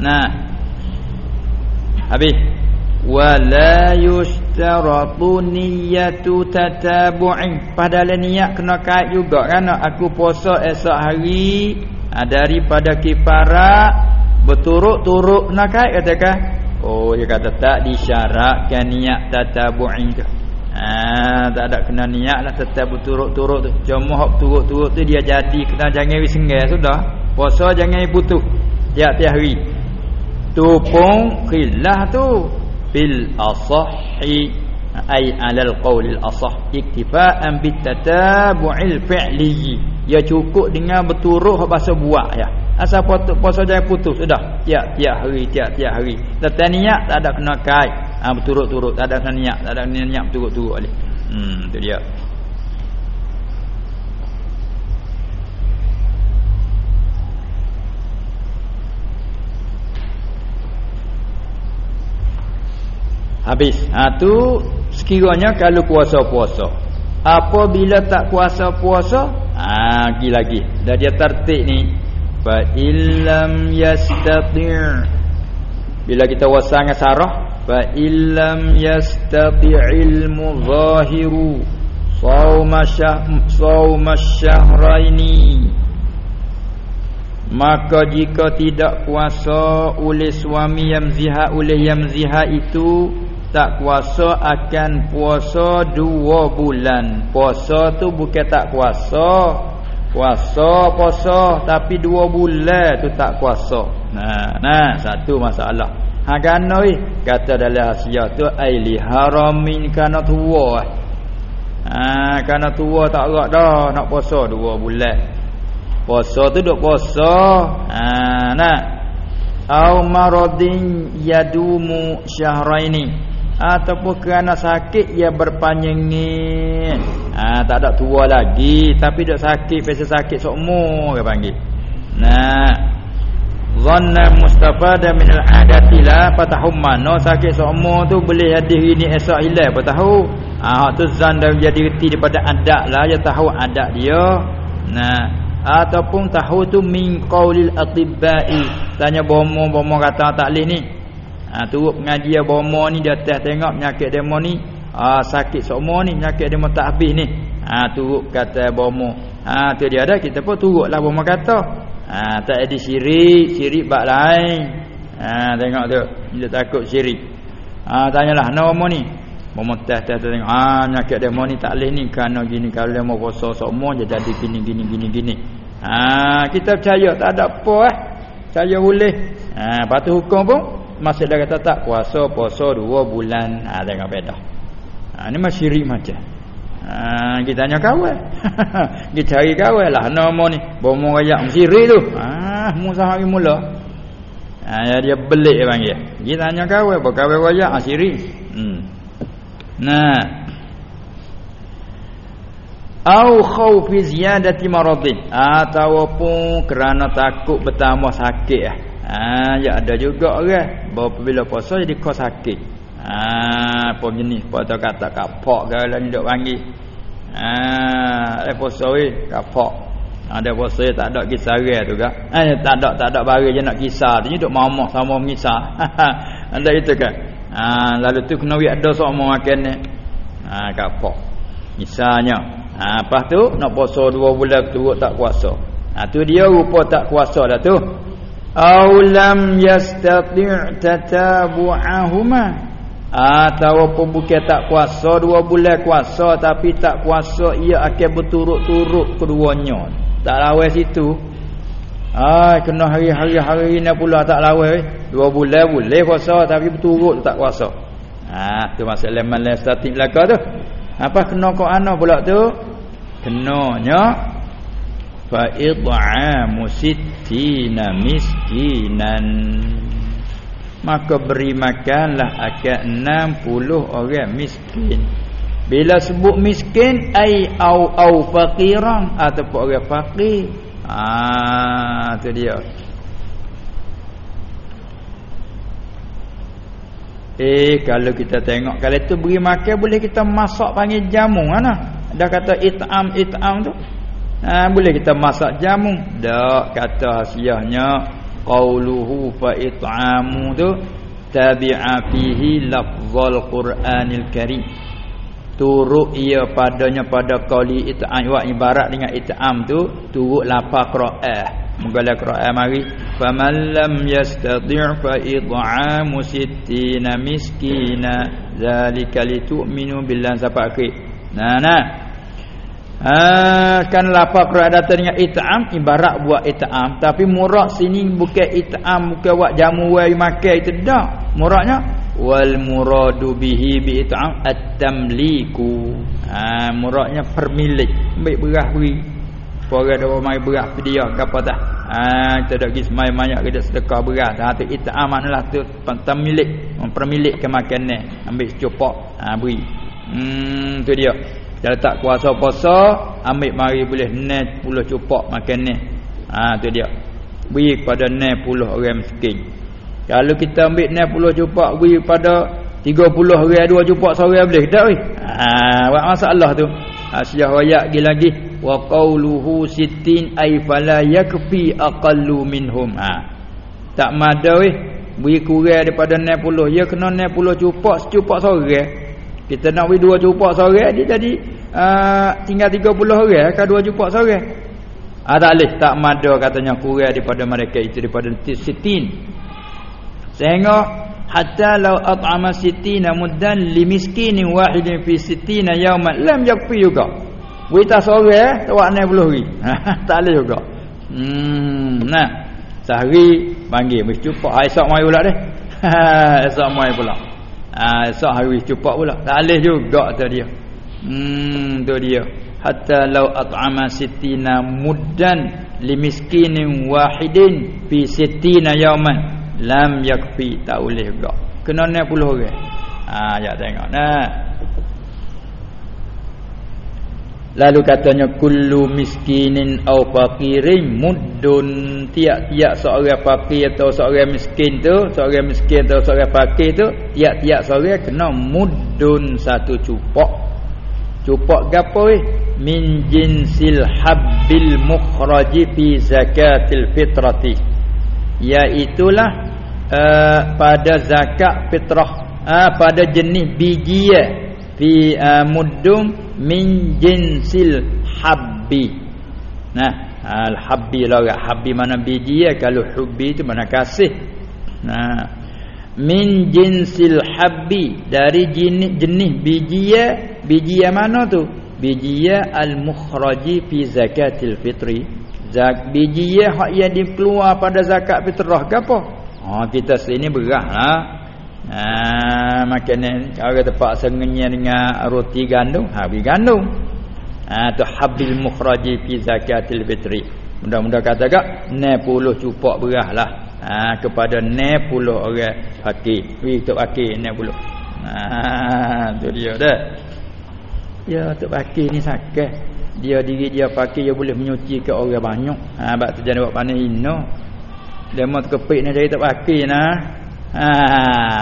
Nah. Habis. Wala yustaratu niyatu tatabu'in. Padahal niat kena kait juga kan. Aku puasa esok hari. Ha, daripada kiparat. Berturut-turut nak kait katakan. Oh dia kata tak disyaratkan niat tatabu'i tu. Ha, tak ada kena niat lah tetap berturut-turut tu. Cuma hak turut-turut tu dia jadi kena jangan wisenggai sudah. Puasa jangan putus tiap-tiap hari. Tu pun khilaf tu bil asahhi ay alal qaulil asah iktifa'an bit tatabu'il fi'li. Ya cukup dengan berturut bahasa buat ya. Asal puasa, puasa jangan putus sudah. Tiap-tiap hari, tiap-tiap hari. Lepas niat tak ada kena kait. Ha, berturut-turut. Tak ada niat. Tak ada niat berturut-turut. Hmm, itu dia. Habis. Ha, tu sekiranya kalau puasa-puasa. Apabila tak puasa-puasa. Ha, lagi-lagi. Dah dia tertik ni fa illam yastati' bila kita wasang sarah fa illam yastati'il muzahiru sawma syah sawma syahraini maka jika tidak kuasa oleh suami yang zihar oleh yang zihar itu tak kuasa akan puasa dua bulan. Puasa tu bukan tak kuasa Puasa puasa tapi dua bulan tu tak puasa. Nah, nah satu masalah. Ha kana oi kata dalam hasiah tu aili haramin kana tua. Ha kana tua tak gerak dah nak puasa dua bulan. Puasa tu duk puasa. Ha nah. Au maradin yadumu syahraini ataupun kerana sakit ia berpanjangin ha, tak ada tua lagi tapi dak sakit pasal sakit seumur dia panggil. Nah. Zanna mustafada min al-adati la fatahum mano sakit seumur tu boleh hadir ini esok hilang apa tahu? Ah ha, tu zan dah jadi reti daripada adat lah dia tahu adat dia. Nah. Ataupun tahu tu min qaulil atibbai. Tanya bomo-bomo kata taklih ni ha, turut pengajian bomo ni dia test tengok penyakit demo ni. Ha, sakit seumur ni penyakit demo tak habis ni. Ha, turut kata bomo ha, tu dia ada kita pun turutlah bomo kata. Ha, tak ada syirik syirik bak lain. Ha, tengok tu dia takut syirik. Ha, tanyalah nama ni? Momo teh tengok. Ah nyakit demo ni tak leh ni. Kerana gini kalau mau puasa semua dia jadi gini gini gini gini. Ha kita percaya tak ada apa eh. Percaya boleh. Ha patu hukum pun masih dah kata tak puasa puasa dua bulan. Ha tengok beda. Ha ni masih syirik macam. Ha, kita tanya kawan. kita cari kawan lah nama ni. Bomo raya Mesiri tu. Ah, Musa hari mula. Ha, dia belik dia panggil. Kita tanya kawan, berkawan raya Mesiri. Hmm. Nah. Au khaufi ziyadati maradin ataupun kerana takut bertambah sakit ah. Ha, ya ada juga orang bahawa bila puasa jadi kau sakit. Ah, apa jenis apa kata kapak ke lain dok panggil. Ah, eh puasa we kapak. Ada puasa tak ada kisah dia tu gak. Eh tak ada tak ada bagi je nak kisah tu duk mamah sama mengisah. Anda itu kan. Ah, lalu tu kena wi ada sama makan ni. Ah, kapak. Misalnya, ah lepas tu nak puasa dua bulan tu tak puasa. Ah tu dia rupa tak kuasa dah tu. Aulam yastati' tatabu'ahuma. Atau bukan tak kuasa dua bulan kuasa tapi tak kuasa ia akan berturut-turut keduanya. Tak lawai situ. Ah kena hari-hari hari ni pula tak lawai dua bulan boleh kuasa tapi berturut tak kuasa. Ah tu masalah malam statik belaka tu. Apa kena kau ana pula tu? Kenanya fa id'amu sittina miskinan. Maka beri makanlah akan 60 orang miskin. Bila sebut miskin ai au au faqiran ataupun orang fakir ah tu dia. Eh kalau kita tengok kalau tu beri makan boleh kita masak panggil jamu mana dah kata it'am it'am tu ha, boleh kita masak jamu dak kata hasiahnya qauluhu fa it'amu tu tabi'a fihi lafzul qur'anil karim. Turut ia padanya pada qauli it'am wa ibarat dengan it'am tu turut lafaz qira'ah mengala qira'ah mari. Faman lam yastati' fa it'amu sittina miskina zalika litu'minu billahi. Sampai akhir nah nah Ha, kan lapar peradaatan dengan it'am ibarat buat it'am. Tapi murad sini bukan it'am bukan buat jamu wai makan itu dak muradnya wal muradu bihi bi it'am at-tamliku. Ha muradnya permilik ambil beras beri. Orang ada mai beras dia ke apa dah ha kita dak pergi semai banyak kita sedekah beras ha tu it'am maknalah tu pemilik mempermilik ke makanan. Ambil secupak ha beri. Hmm tu dia kalau tak kuasa puasa, ambil mari boleh 60 cupak makan ni. Ha tu dia. Beri kepada 60 orang miskin. Kalau kita ambil 60 cupak beri kepada 30 orang dua cupak seorang boleh tak weh? Ha buat masalah tu. Asyah ayat lagi lagi wa qauluhu sittin ay fala yakfi aqallu minhum. Ha. Tak mada weh. Beri kurang daripada 60 ya kena 60 cupak secupak seorang. Kita nak beri dua cupak seorang dia jadi uh, tinggal 30 orang kan dua cupak seorang. Ah tak leh tak mada katanya kurang daripada mereka itu daripada sitin. Sehingga hatta law at'ama sitina muddan limiskinin wahidin fi sitina yawman lam yakfi juga. Wita seorang buat 60 hari. tak leh juga. Hmm nah sehari panggil mesti cupak esok mai pula deh. esok mai pula. Ah esok hari cepat pula. Tak alih juga tu dia. Hmm tu dia. Hatta law at'ama sittina muddan limiskinin wahidin fi sittina yawman lam yakfi tak boleh juga. Kena 60 orang. Ha ya tengok nah. Lalu katanya kullu miskinin au faqirin muddun tiap-tiap seorang fakir atau seorang miskin tu, seorang miskin atau seorang fakir tu, tiap-tiap seorang kena muddun satu cupok. Cupok gapo eh? Min jinsil habbil mukhraji fi zakatil fitrati. Iaitulah uh, pada zakat fitrah uh, pada jenis biji ya fi uh, muddum min jinsil habbi. Nah al habbi lah habbi mana biji ya? Kalau hubbi itu mana kasih. Nah min jinsil habbi. Dari jenis jenis biji ya biji yang mana tu? Biji ya al mukhraji fi zakatil fitri. Zak biji ya hak yang dikeluar pada zakat fitrah apa? Ha kita sini berahlah Ha makanan cara terpaksa ngenyah dengan roti gandum, ha bi gandum. Ha tu habil mukhraji fi zakatil fitri. Mudah-mudah kata gak 60 cupok beras lah. Ha kepada 60 orang fakir. Wi tok fakir 60. Ha tu dia dah. Ya tok fakir ni sakit. Dia diri dia fakir dia boleh menyuci ke orang banyak. Ha bab tu jangan buat pandai ino. Dia mau terkepik ni jadi tok fakir nah. Ha,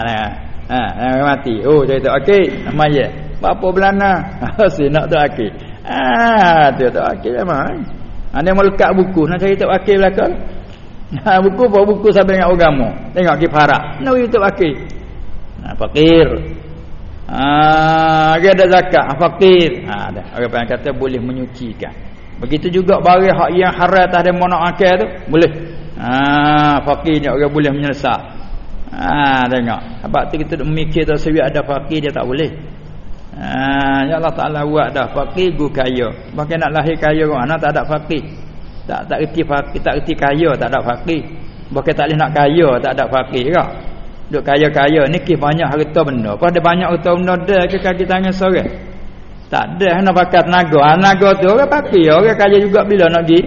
nah. Ha, ha, mati. Oh, jadi tak okey. Nama ye. Bapa belana. Si nak tak okey. Ah, tu tak okey sama. Anda mau lekat buku nak cari tak okey belakang. Ha, buku apa buku sampai dengan agama. Tengok kifara. No itu okey. Nah, fakir. Ah, dia ada zakat, fakir. Ha, ada. Orang kata boleh menyucikan. Begitu juga barang hak yang haram tak ada monak akal tu, boleh. Ah, fakir ni orang boleh menyelesaikan. Ha tengok. Sebab tu kita mikir tu sewi ada fakir dia tak boleh. Ha ya Allah Taala buat dah fakir gu kaya. Bahkan nak lahir kaya orang anak tak ada fakir. Tak tak reti fakir, tak reti kaya tak ada fakir. Bahkan tak boleh nak kaya tak ada fakir ke? Duk kaya-kaya ni kif banyak harta benda. Apa ada banyak harta benda dah ke kaki tangan seorang? Tak ada nak pakai tenaga. Ha, tenaga tu orang fakir, orang kaya juga bila nak pergi.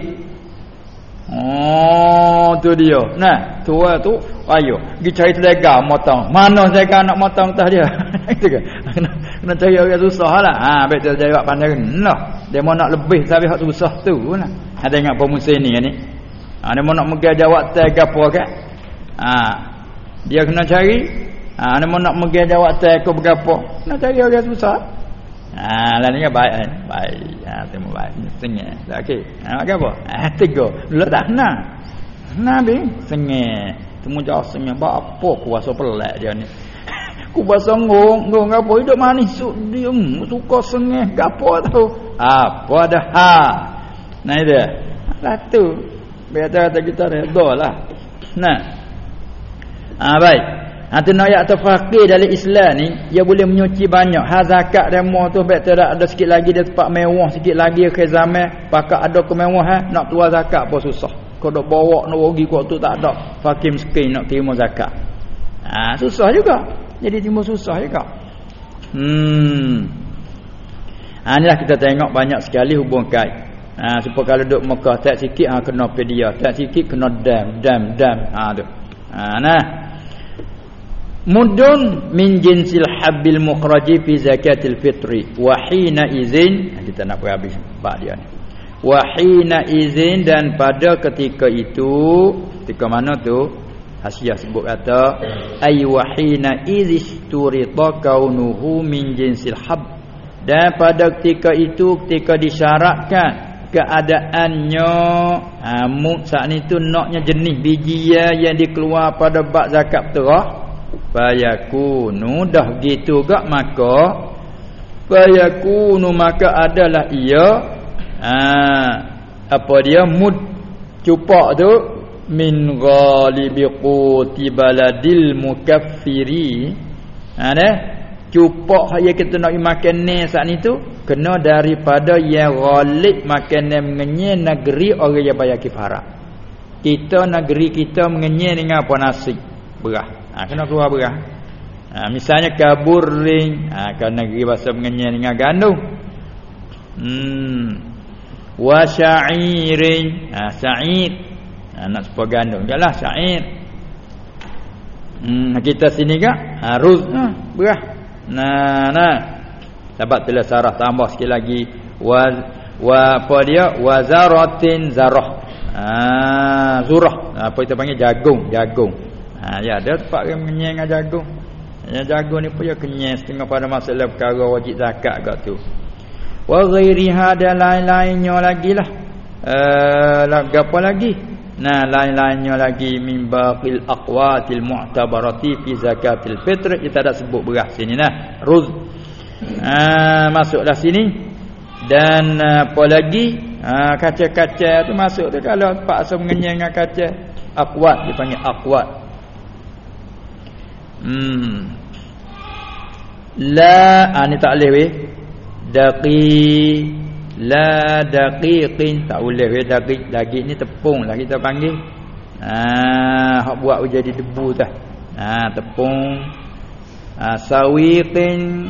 Oh tu dia. Nah, tua tu ayo pergi cari telega motong. Mana telega nak motong tah dia? Itu kan. Kena cari orang susah lah. Ha betul jawab pandai nah. Dia mau nak lebih tapi hak susah tu lah. Ada ingat pemusim ni ni. Ha dia mau nak megai jawab tega apa kan? Ha dia kena cari Ha, dia mau nak megai jawab teh ke berapa? Nak cari orang susah. Ha lain ni baik kan? Baik. Ha temu baik. Sengih. Okey. Ha apa? Ha tiga. Lu tak nak. Nabi sengih. Temu jauh sengih. Apa kuasa pelak dia ni? Kuasa ngong, ngong apa hidup manis su dia hmm, suka sengih gapo tu. Apa ada ha. Nah itu. Lah tu. Biar kita redha lah. Nah. Ha baik. Nanti nak ayat fakir dalam Islam ni Dia boleh menyuci banyak Hal zakat muah tu Baik tidak ada sikit lagi Dia tempat mewah sikit lagi Ke zaman Pakat ada kemewahan Nak tuan zakat pun susah Kau nak bawa Nak pergi kau tu tak ada. Fakir miskin nak terima zakat. Ha, Susah juga. Jadi terima susah juga. Hmm. Ha, Inilah kita tengok banyak sekali hubung kait ha, Supaya kalau duduk Mekah Tak sikit ha, kena pedia Tak sikit kena dam Dam dam. Ha, tu. ha, Nah. Mudun min jinsil habbil mukhraji fi zakatil fitri wa hina izin. Kita nak habis bab dia ni wa hina izin dan pada ketika itu ketika mana tu? Hasiah sebut kata ay wa hina izisturita kaunuhu min jinsil hab. Dan pada ketika itu ketika disyaratkan keadaannya ha, saat itu naknya jenis biji yang dikeluar pada bab zakat terah fayakunu dah gitu gak maka? Fayakunu maka adalah ia ha, apa dia? Mud cupak tu min ghalibi quti baladil mukaffiri. Ha ne cupak yang kita nak makan ni saat ni tu kena daripada yang ghalib makanan mengenye negeri orang yang bayar kifarah kita negeri kita mengenye dengan apa? Nasi. Berah. Ha, kena keluar berah. Ha, misalnya kabur ring. Ha, kerana negeri bahasa mengenyai dengan gandum. Hmm wa sya'irin ha, sa'id ha, nak sepuluh gandum jelah sa'id hmm kita sini gak harus ha, berah Nah, nah. Sebab telah sarah tambah sikit lagi wa wa apa dia wazaratin zarah. Ah, zurah. Apa kita panggil jagung, jagung. Ha ya ada tempat yang menyenyeng jagung. Yang jagung ni pun ya kenyang setengah pada masalah perkara wajib zakat kat tu. Wa ghairiha dan lain-lainnya lagi lah. Eh uh, apa lagi? Nah lain-lainnya lagi min baqil aqwatil mu'tabarati fi zakatil fitr kita dah sebut beras sini nah. Ruz. Ah masuklah sini. Dan apa lagi? Ha, kaca-kaca tu masuk tu kalau paksa mengenyang dengan kaca aqwat dipanggil aqwat. Hmm. La ah, ni tak boleh weh. Daqi la daqiqin tak boleh weh daqiq lagi ni tepung lah kita panggil. Ah hak buat jadi debu tah. Ah tepung. Ah sawiqin.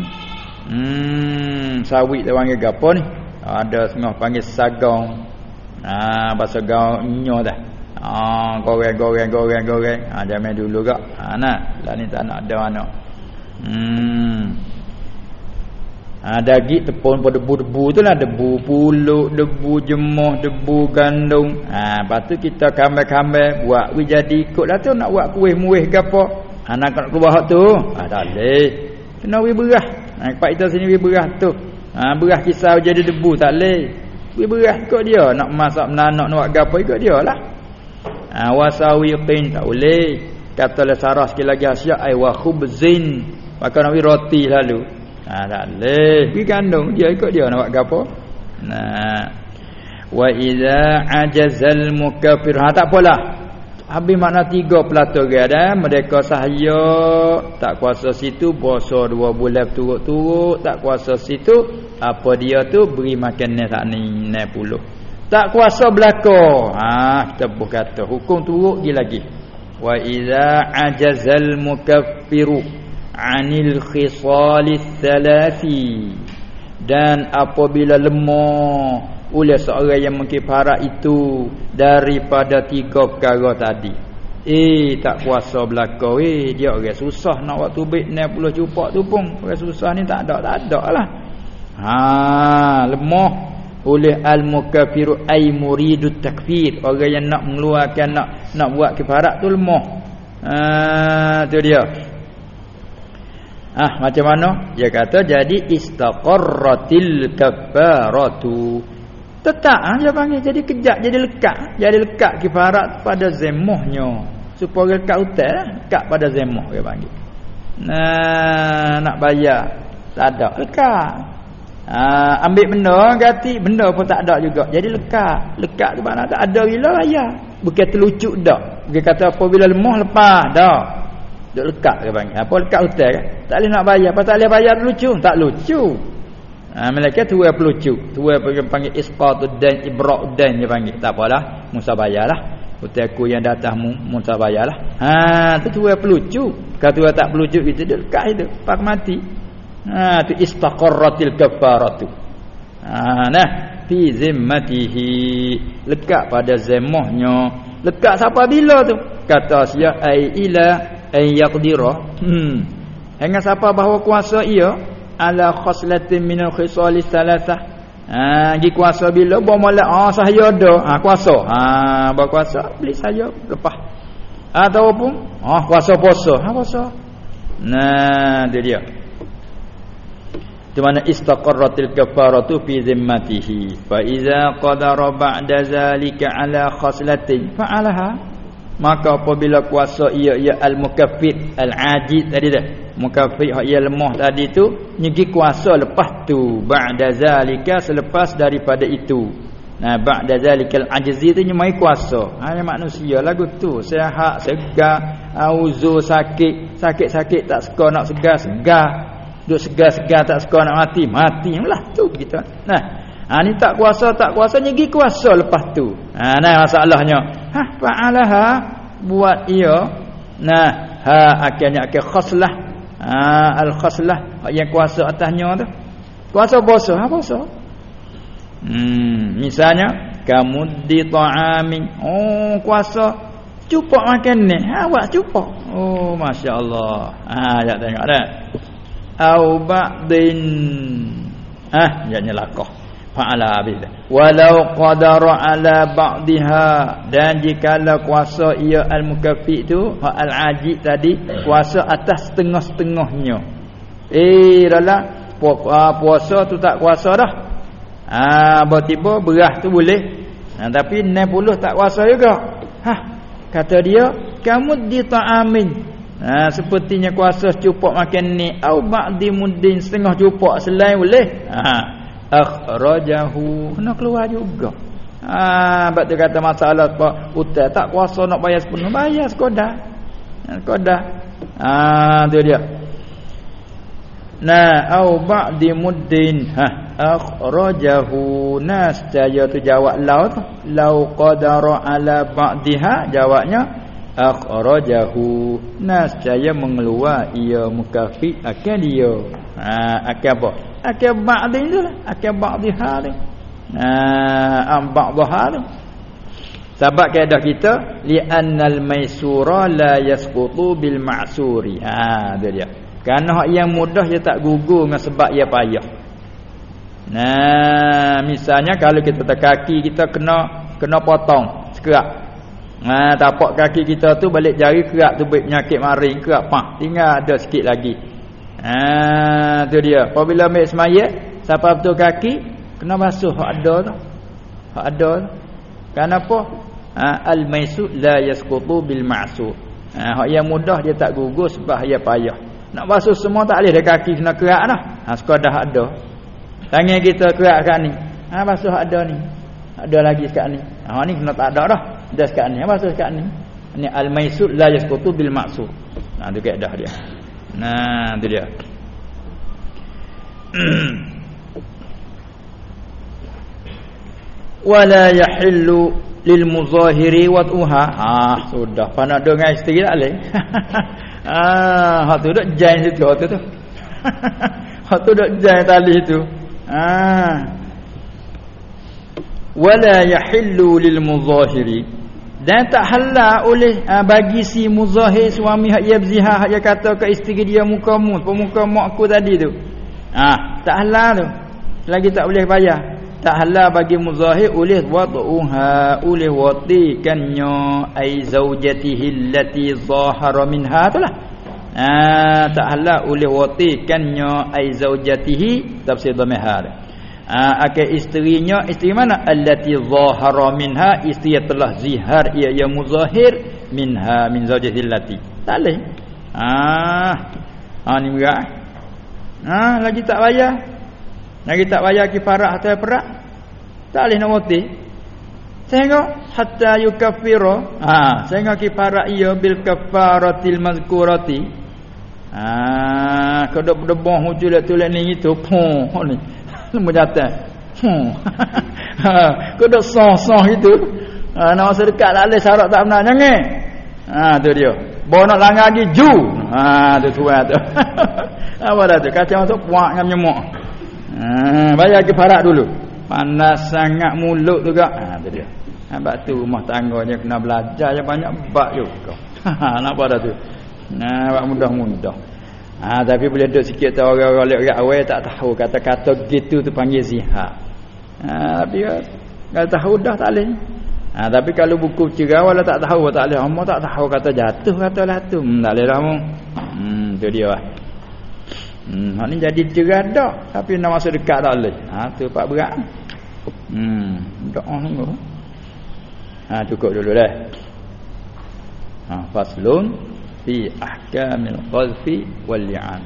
Hmm sawit dia panggil gapo ni? Ada semua panggil sagong. Ah bahasa gaul nyo dah. Ah goreng goreng goreng goreng. Ah jangan dulu gak. Ah nah, lah ni tak nak ada anak. Hmm. Ha, daging tepung pada debu-debu tu lah. Debu puluk, debu jemuh, debu gandum. Ha, Lepas tu kita kambil-kambil Buat we jadi ikut lah tu. Nak buat kuih-muih ke apa? Ha, Nak nak keluar tu. Ha, Tak boleh Kena we berah. Ha, Pak kita sini we berah tu. Ha, Berah kisah jadi debu Tak boleh We berah ikut dia. Nak masak menanak Nak buat apa ikut dia lah. Ha, Wasawi qin Tak boleh. Kata le sarah sikit lagi asyak Ay wa khubzin. Maka nak roti lalu. Ha tak leh. Pergi kandung dia ikut dia nak buat gapo. Nah. Wa idza ajazal mukaffir. Ha tak apalah. Habis makna tiga pelatur dia ada mereka sahaya tak kuasa situ puasa dua bulan turut-turut tak kuasa situ apa dia tu beri makan ni tak ni 60 tak kuasa belaka ha kita berkata hukum turut lagi wa idza ajazal mukaffiru anil khisalis thalathi dan apabila lemah oleh seorang yang mengkifarat itu daripada tiga perkara tadi. Eh tak kuasa belaka eh dia orang susah nak waktu baik 60 cupak tu pun. Orang susah ni tak ada tak ada lah. Ha lemah oleh al mukafiru ay muridut takfir. Orang yang nak mengeluarkan nak nak buat kifarat tu lemah ha tu dia Ah macam mana? Dia kata jadi istaqarratil kafaratu. Tetap ah dia panggil jadi kejap jadi lekat, jadi lekat kifarat pada zemohnya. Supaya lekat utai lah, lekat pada zemoh dia panggil. Nah, nak bayar tak ada lekat. Ah ambil benda ganti benda pun tak ada juga. Jadi lekat. Lekat tu mana tak ada bila bayar. Bukan terlucuk dak. Bukan kata apabila lemah lepas dak. Duk lekat dia panggil. Apa lekat hotel kan? Tak boleh nak bayar. Apa tak boleh bayar lucu? Tak lucu. Ha, mereka tua pelucu. Tua panggil, panggil isqatu dan ibra'u dan dia panggil. Tak apalah. Musa bayarlah. Hotel aku yang datang mu, Musa bayarlah. Ha, tu tua pelucu. Kalau tua tak pelucu itu dia lekat itu. Pak mati. Ha, tu istaqarratil kafaratu. Ha, nah. Fi zimmatihi. Lekat pada zemohnya. Lekat siapa bila tu? Kata siya ai ila ay yaqdira. Hmm. Hanya siapa bahawa kuasa ia? Ala khaslatin min al-khisal thalathah ha gi kuasa bila? Bermula ah saya ada. Ha kuasa. Ha berkuasa beli saya lepas. Ataupun ah kuasa puasa ha puasa nah dia dia. Di mana istaqarratil kafaratu fi zimmatihi. Fa iza qadara ba'da zalika ala khaslatin. Fa'alaha maka apabila kuasa ia ia al-mukaffir al-ajiz tadi dah mukaffir hak ia lemah tadi tu nyegi kuasa lepas tu. Ba'da zalika selepas daripada itu. Nah ba'da zalika al-ajzi tu nyemai kuasa. Hanya manusia lagu tu sihat segar auzu sakit. Sakit-sakit tak suka nak segar segar duk segar-segar tak suka nak mati mati lah tu kita nah Ha ni tak kuasa tak kuasa nyegi kuasa lepas tu. Ha nah masalahnya. Ha fa'alaha buat ia nah ha akhirnya akhir khaslah. Ha al khaslah yang kuasa atasnya tu. Kuasa puasa ha puasa. Hmm misalnya kamu di ta'amin oh kuasa. Cupak makan ni. Ha buat cupak oh masya-Allah. Ha jap tengok dah. Au ba'din. Ah ya nyelakah fa'ala bila walau qadara ala ba'dha dan jikalau kuasa ia al-mukaffi tu al-ajid tadi kuasa atas setengah-setengahnya. Eh dalam ah, puasa tu tak kuasa dah. Ah tiba-tiba berah tu boleh. Ha, tapi 60 tak kuasa juga. Ha kata dia kamu di ta'amin. Ha, sepertinya kuasa cupok makan ni au ba'di muddin setengah cupok selain boleh. Ha akhrajahu. Kena keluar juga. Ha bab dia kata masalah apa utai tak kuasa nak bayar sepenuh bayar sekodah. Sekodah. Ha tu dia. Na au ba'di muddin. Ha akhrajahu. Nas jaya tu jawab lau tu. Lau qadara ala ba'diha jawabnya akhrajahu. Nas jaya mengeluar ia mukafi akan dia. Ha akan apa akal ba'din tu lah. Akal ba'dha tu nah am ba'dha tu sebab kaedah kita li annal maisura la yasqutu bil ma'suri. Ha dia dia. Kerana hak yang mudah dia tak gugur dengan sebab ia payah. Nah misalnya kalau kita tak kaki kita kena kena potong sekerak. Ha, tapak kaki kita tu balik jari kerak tu penyakit maring kerak pah. Tinggal ada sikit lagi Ha tu dia. Apabila ambil semayat, siapa betul kaki, kena basuh hak ada tu. Hak ada. Kenapa? Ha, al-maisu la yasqutu bil ma'su. Ha hak yang mudah dia tak gugur sebab dia payah. Nak basuh semua tak boleh dia kaki kena kerak dah. Ha sekadar ada. Tangan kita kerak kat ni. Ha basuh ada ni. Ada lagi kat ni. Ha ni kena tak ada dah. Dah kat ni. Ha basuh kat ni. Ni al-maisu la yasqutu bil ma'su. Ha tu kaedah dia. Nah, itu dia. Wala yahillu lil muzahiri wad'uha. Ah, sudah. Pana dengan isteri tak leh. ah, hak tu dak jain situ hak tu. hak tu dak jain tali tu. Ah. Wala yahillu lil muzahiri dan tak halal oleh uh, bagi si muzahir suami hak yabziha hak dia kata ke isteri dia muka mu pemuka mak aku tadi tu. Ah tak halal tu. Lagi tak boleh bayar. Tak halal bagi muzahir oleh wad'uha oleh watikannya ai zaujatihi allati zahara minha. Tulah ah tak halal oleh watikannya ai zaujatihi tafsir dhamir ha, akan isterinya isteri mana? Allati zahara minha isteri yang telah zihar ia yang muzahir minha min zawjatil lati tak leh ah ha ni berat. Ha lagi tak bayar? Lagi tak bayar kifarah atau perak? Tak leh nak mati sehingga hatta yukaffira. Ha sehingga kifarah ia bil kafaratil mazkurati. Kodok debong hujul tulis ni itu pun ni jatuh. Hmm. Kau dah sah-sah itu. Ha, nak masa dekat lah. Syarat tak pernah jangan. Ha, tu dia. Bawa nak langgar lagi. Ju. Ha, tu tuan tu. Apa dah tu? Kacau tu puak dengan menyemuk. Ha, bayar ke parak dulu. Panas sangat mulut tu. Ha, tu dia. Bak tu rumah tangganya kena belajar yang banyak. Bak juga. Ha, nampak dah tu. Nah, bak mudah-mudah. Ha, tapi boleh duduk sikit tahu orang-orang lek awal tak tahu kata-kata gitu tu panggil zihar. Ha, tapi ya, kalau tahu dah tak boleh. Ha, tapi kalau buku cerah wala tak tahu tak boleh. Hamba tak tahu kata jatuh kata lah tu. Hmm, tak boleh dah mu. Hmm, tu dia lah. Hmm, hak ni jadi cerah dah tapi nak masuk dekat tak boleh. Ha, tu pak berat. Hmm, doa sungguh. Ha, cukup dulu dah. Ha, faslun في أحكام القذف واللعان.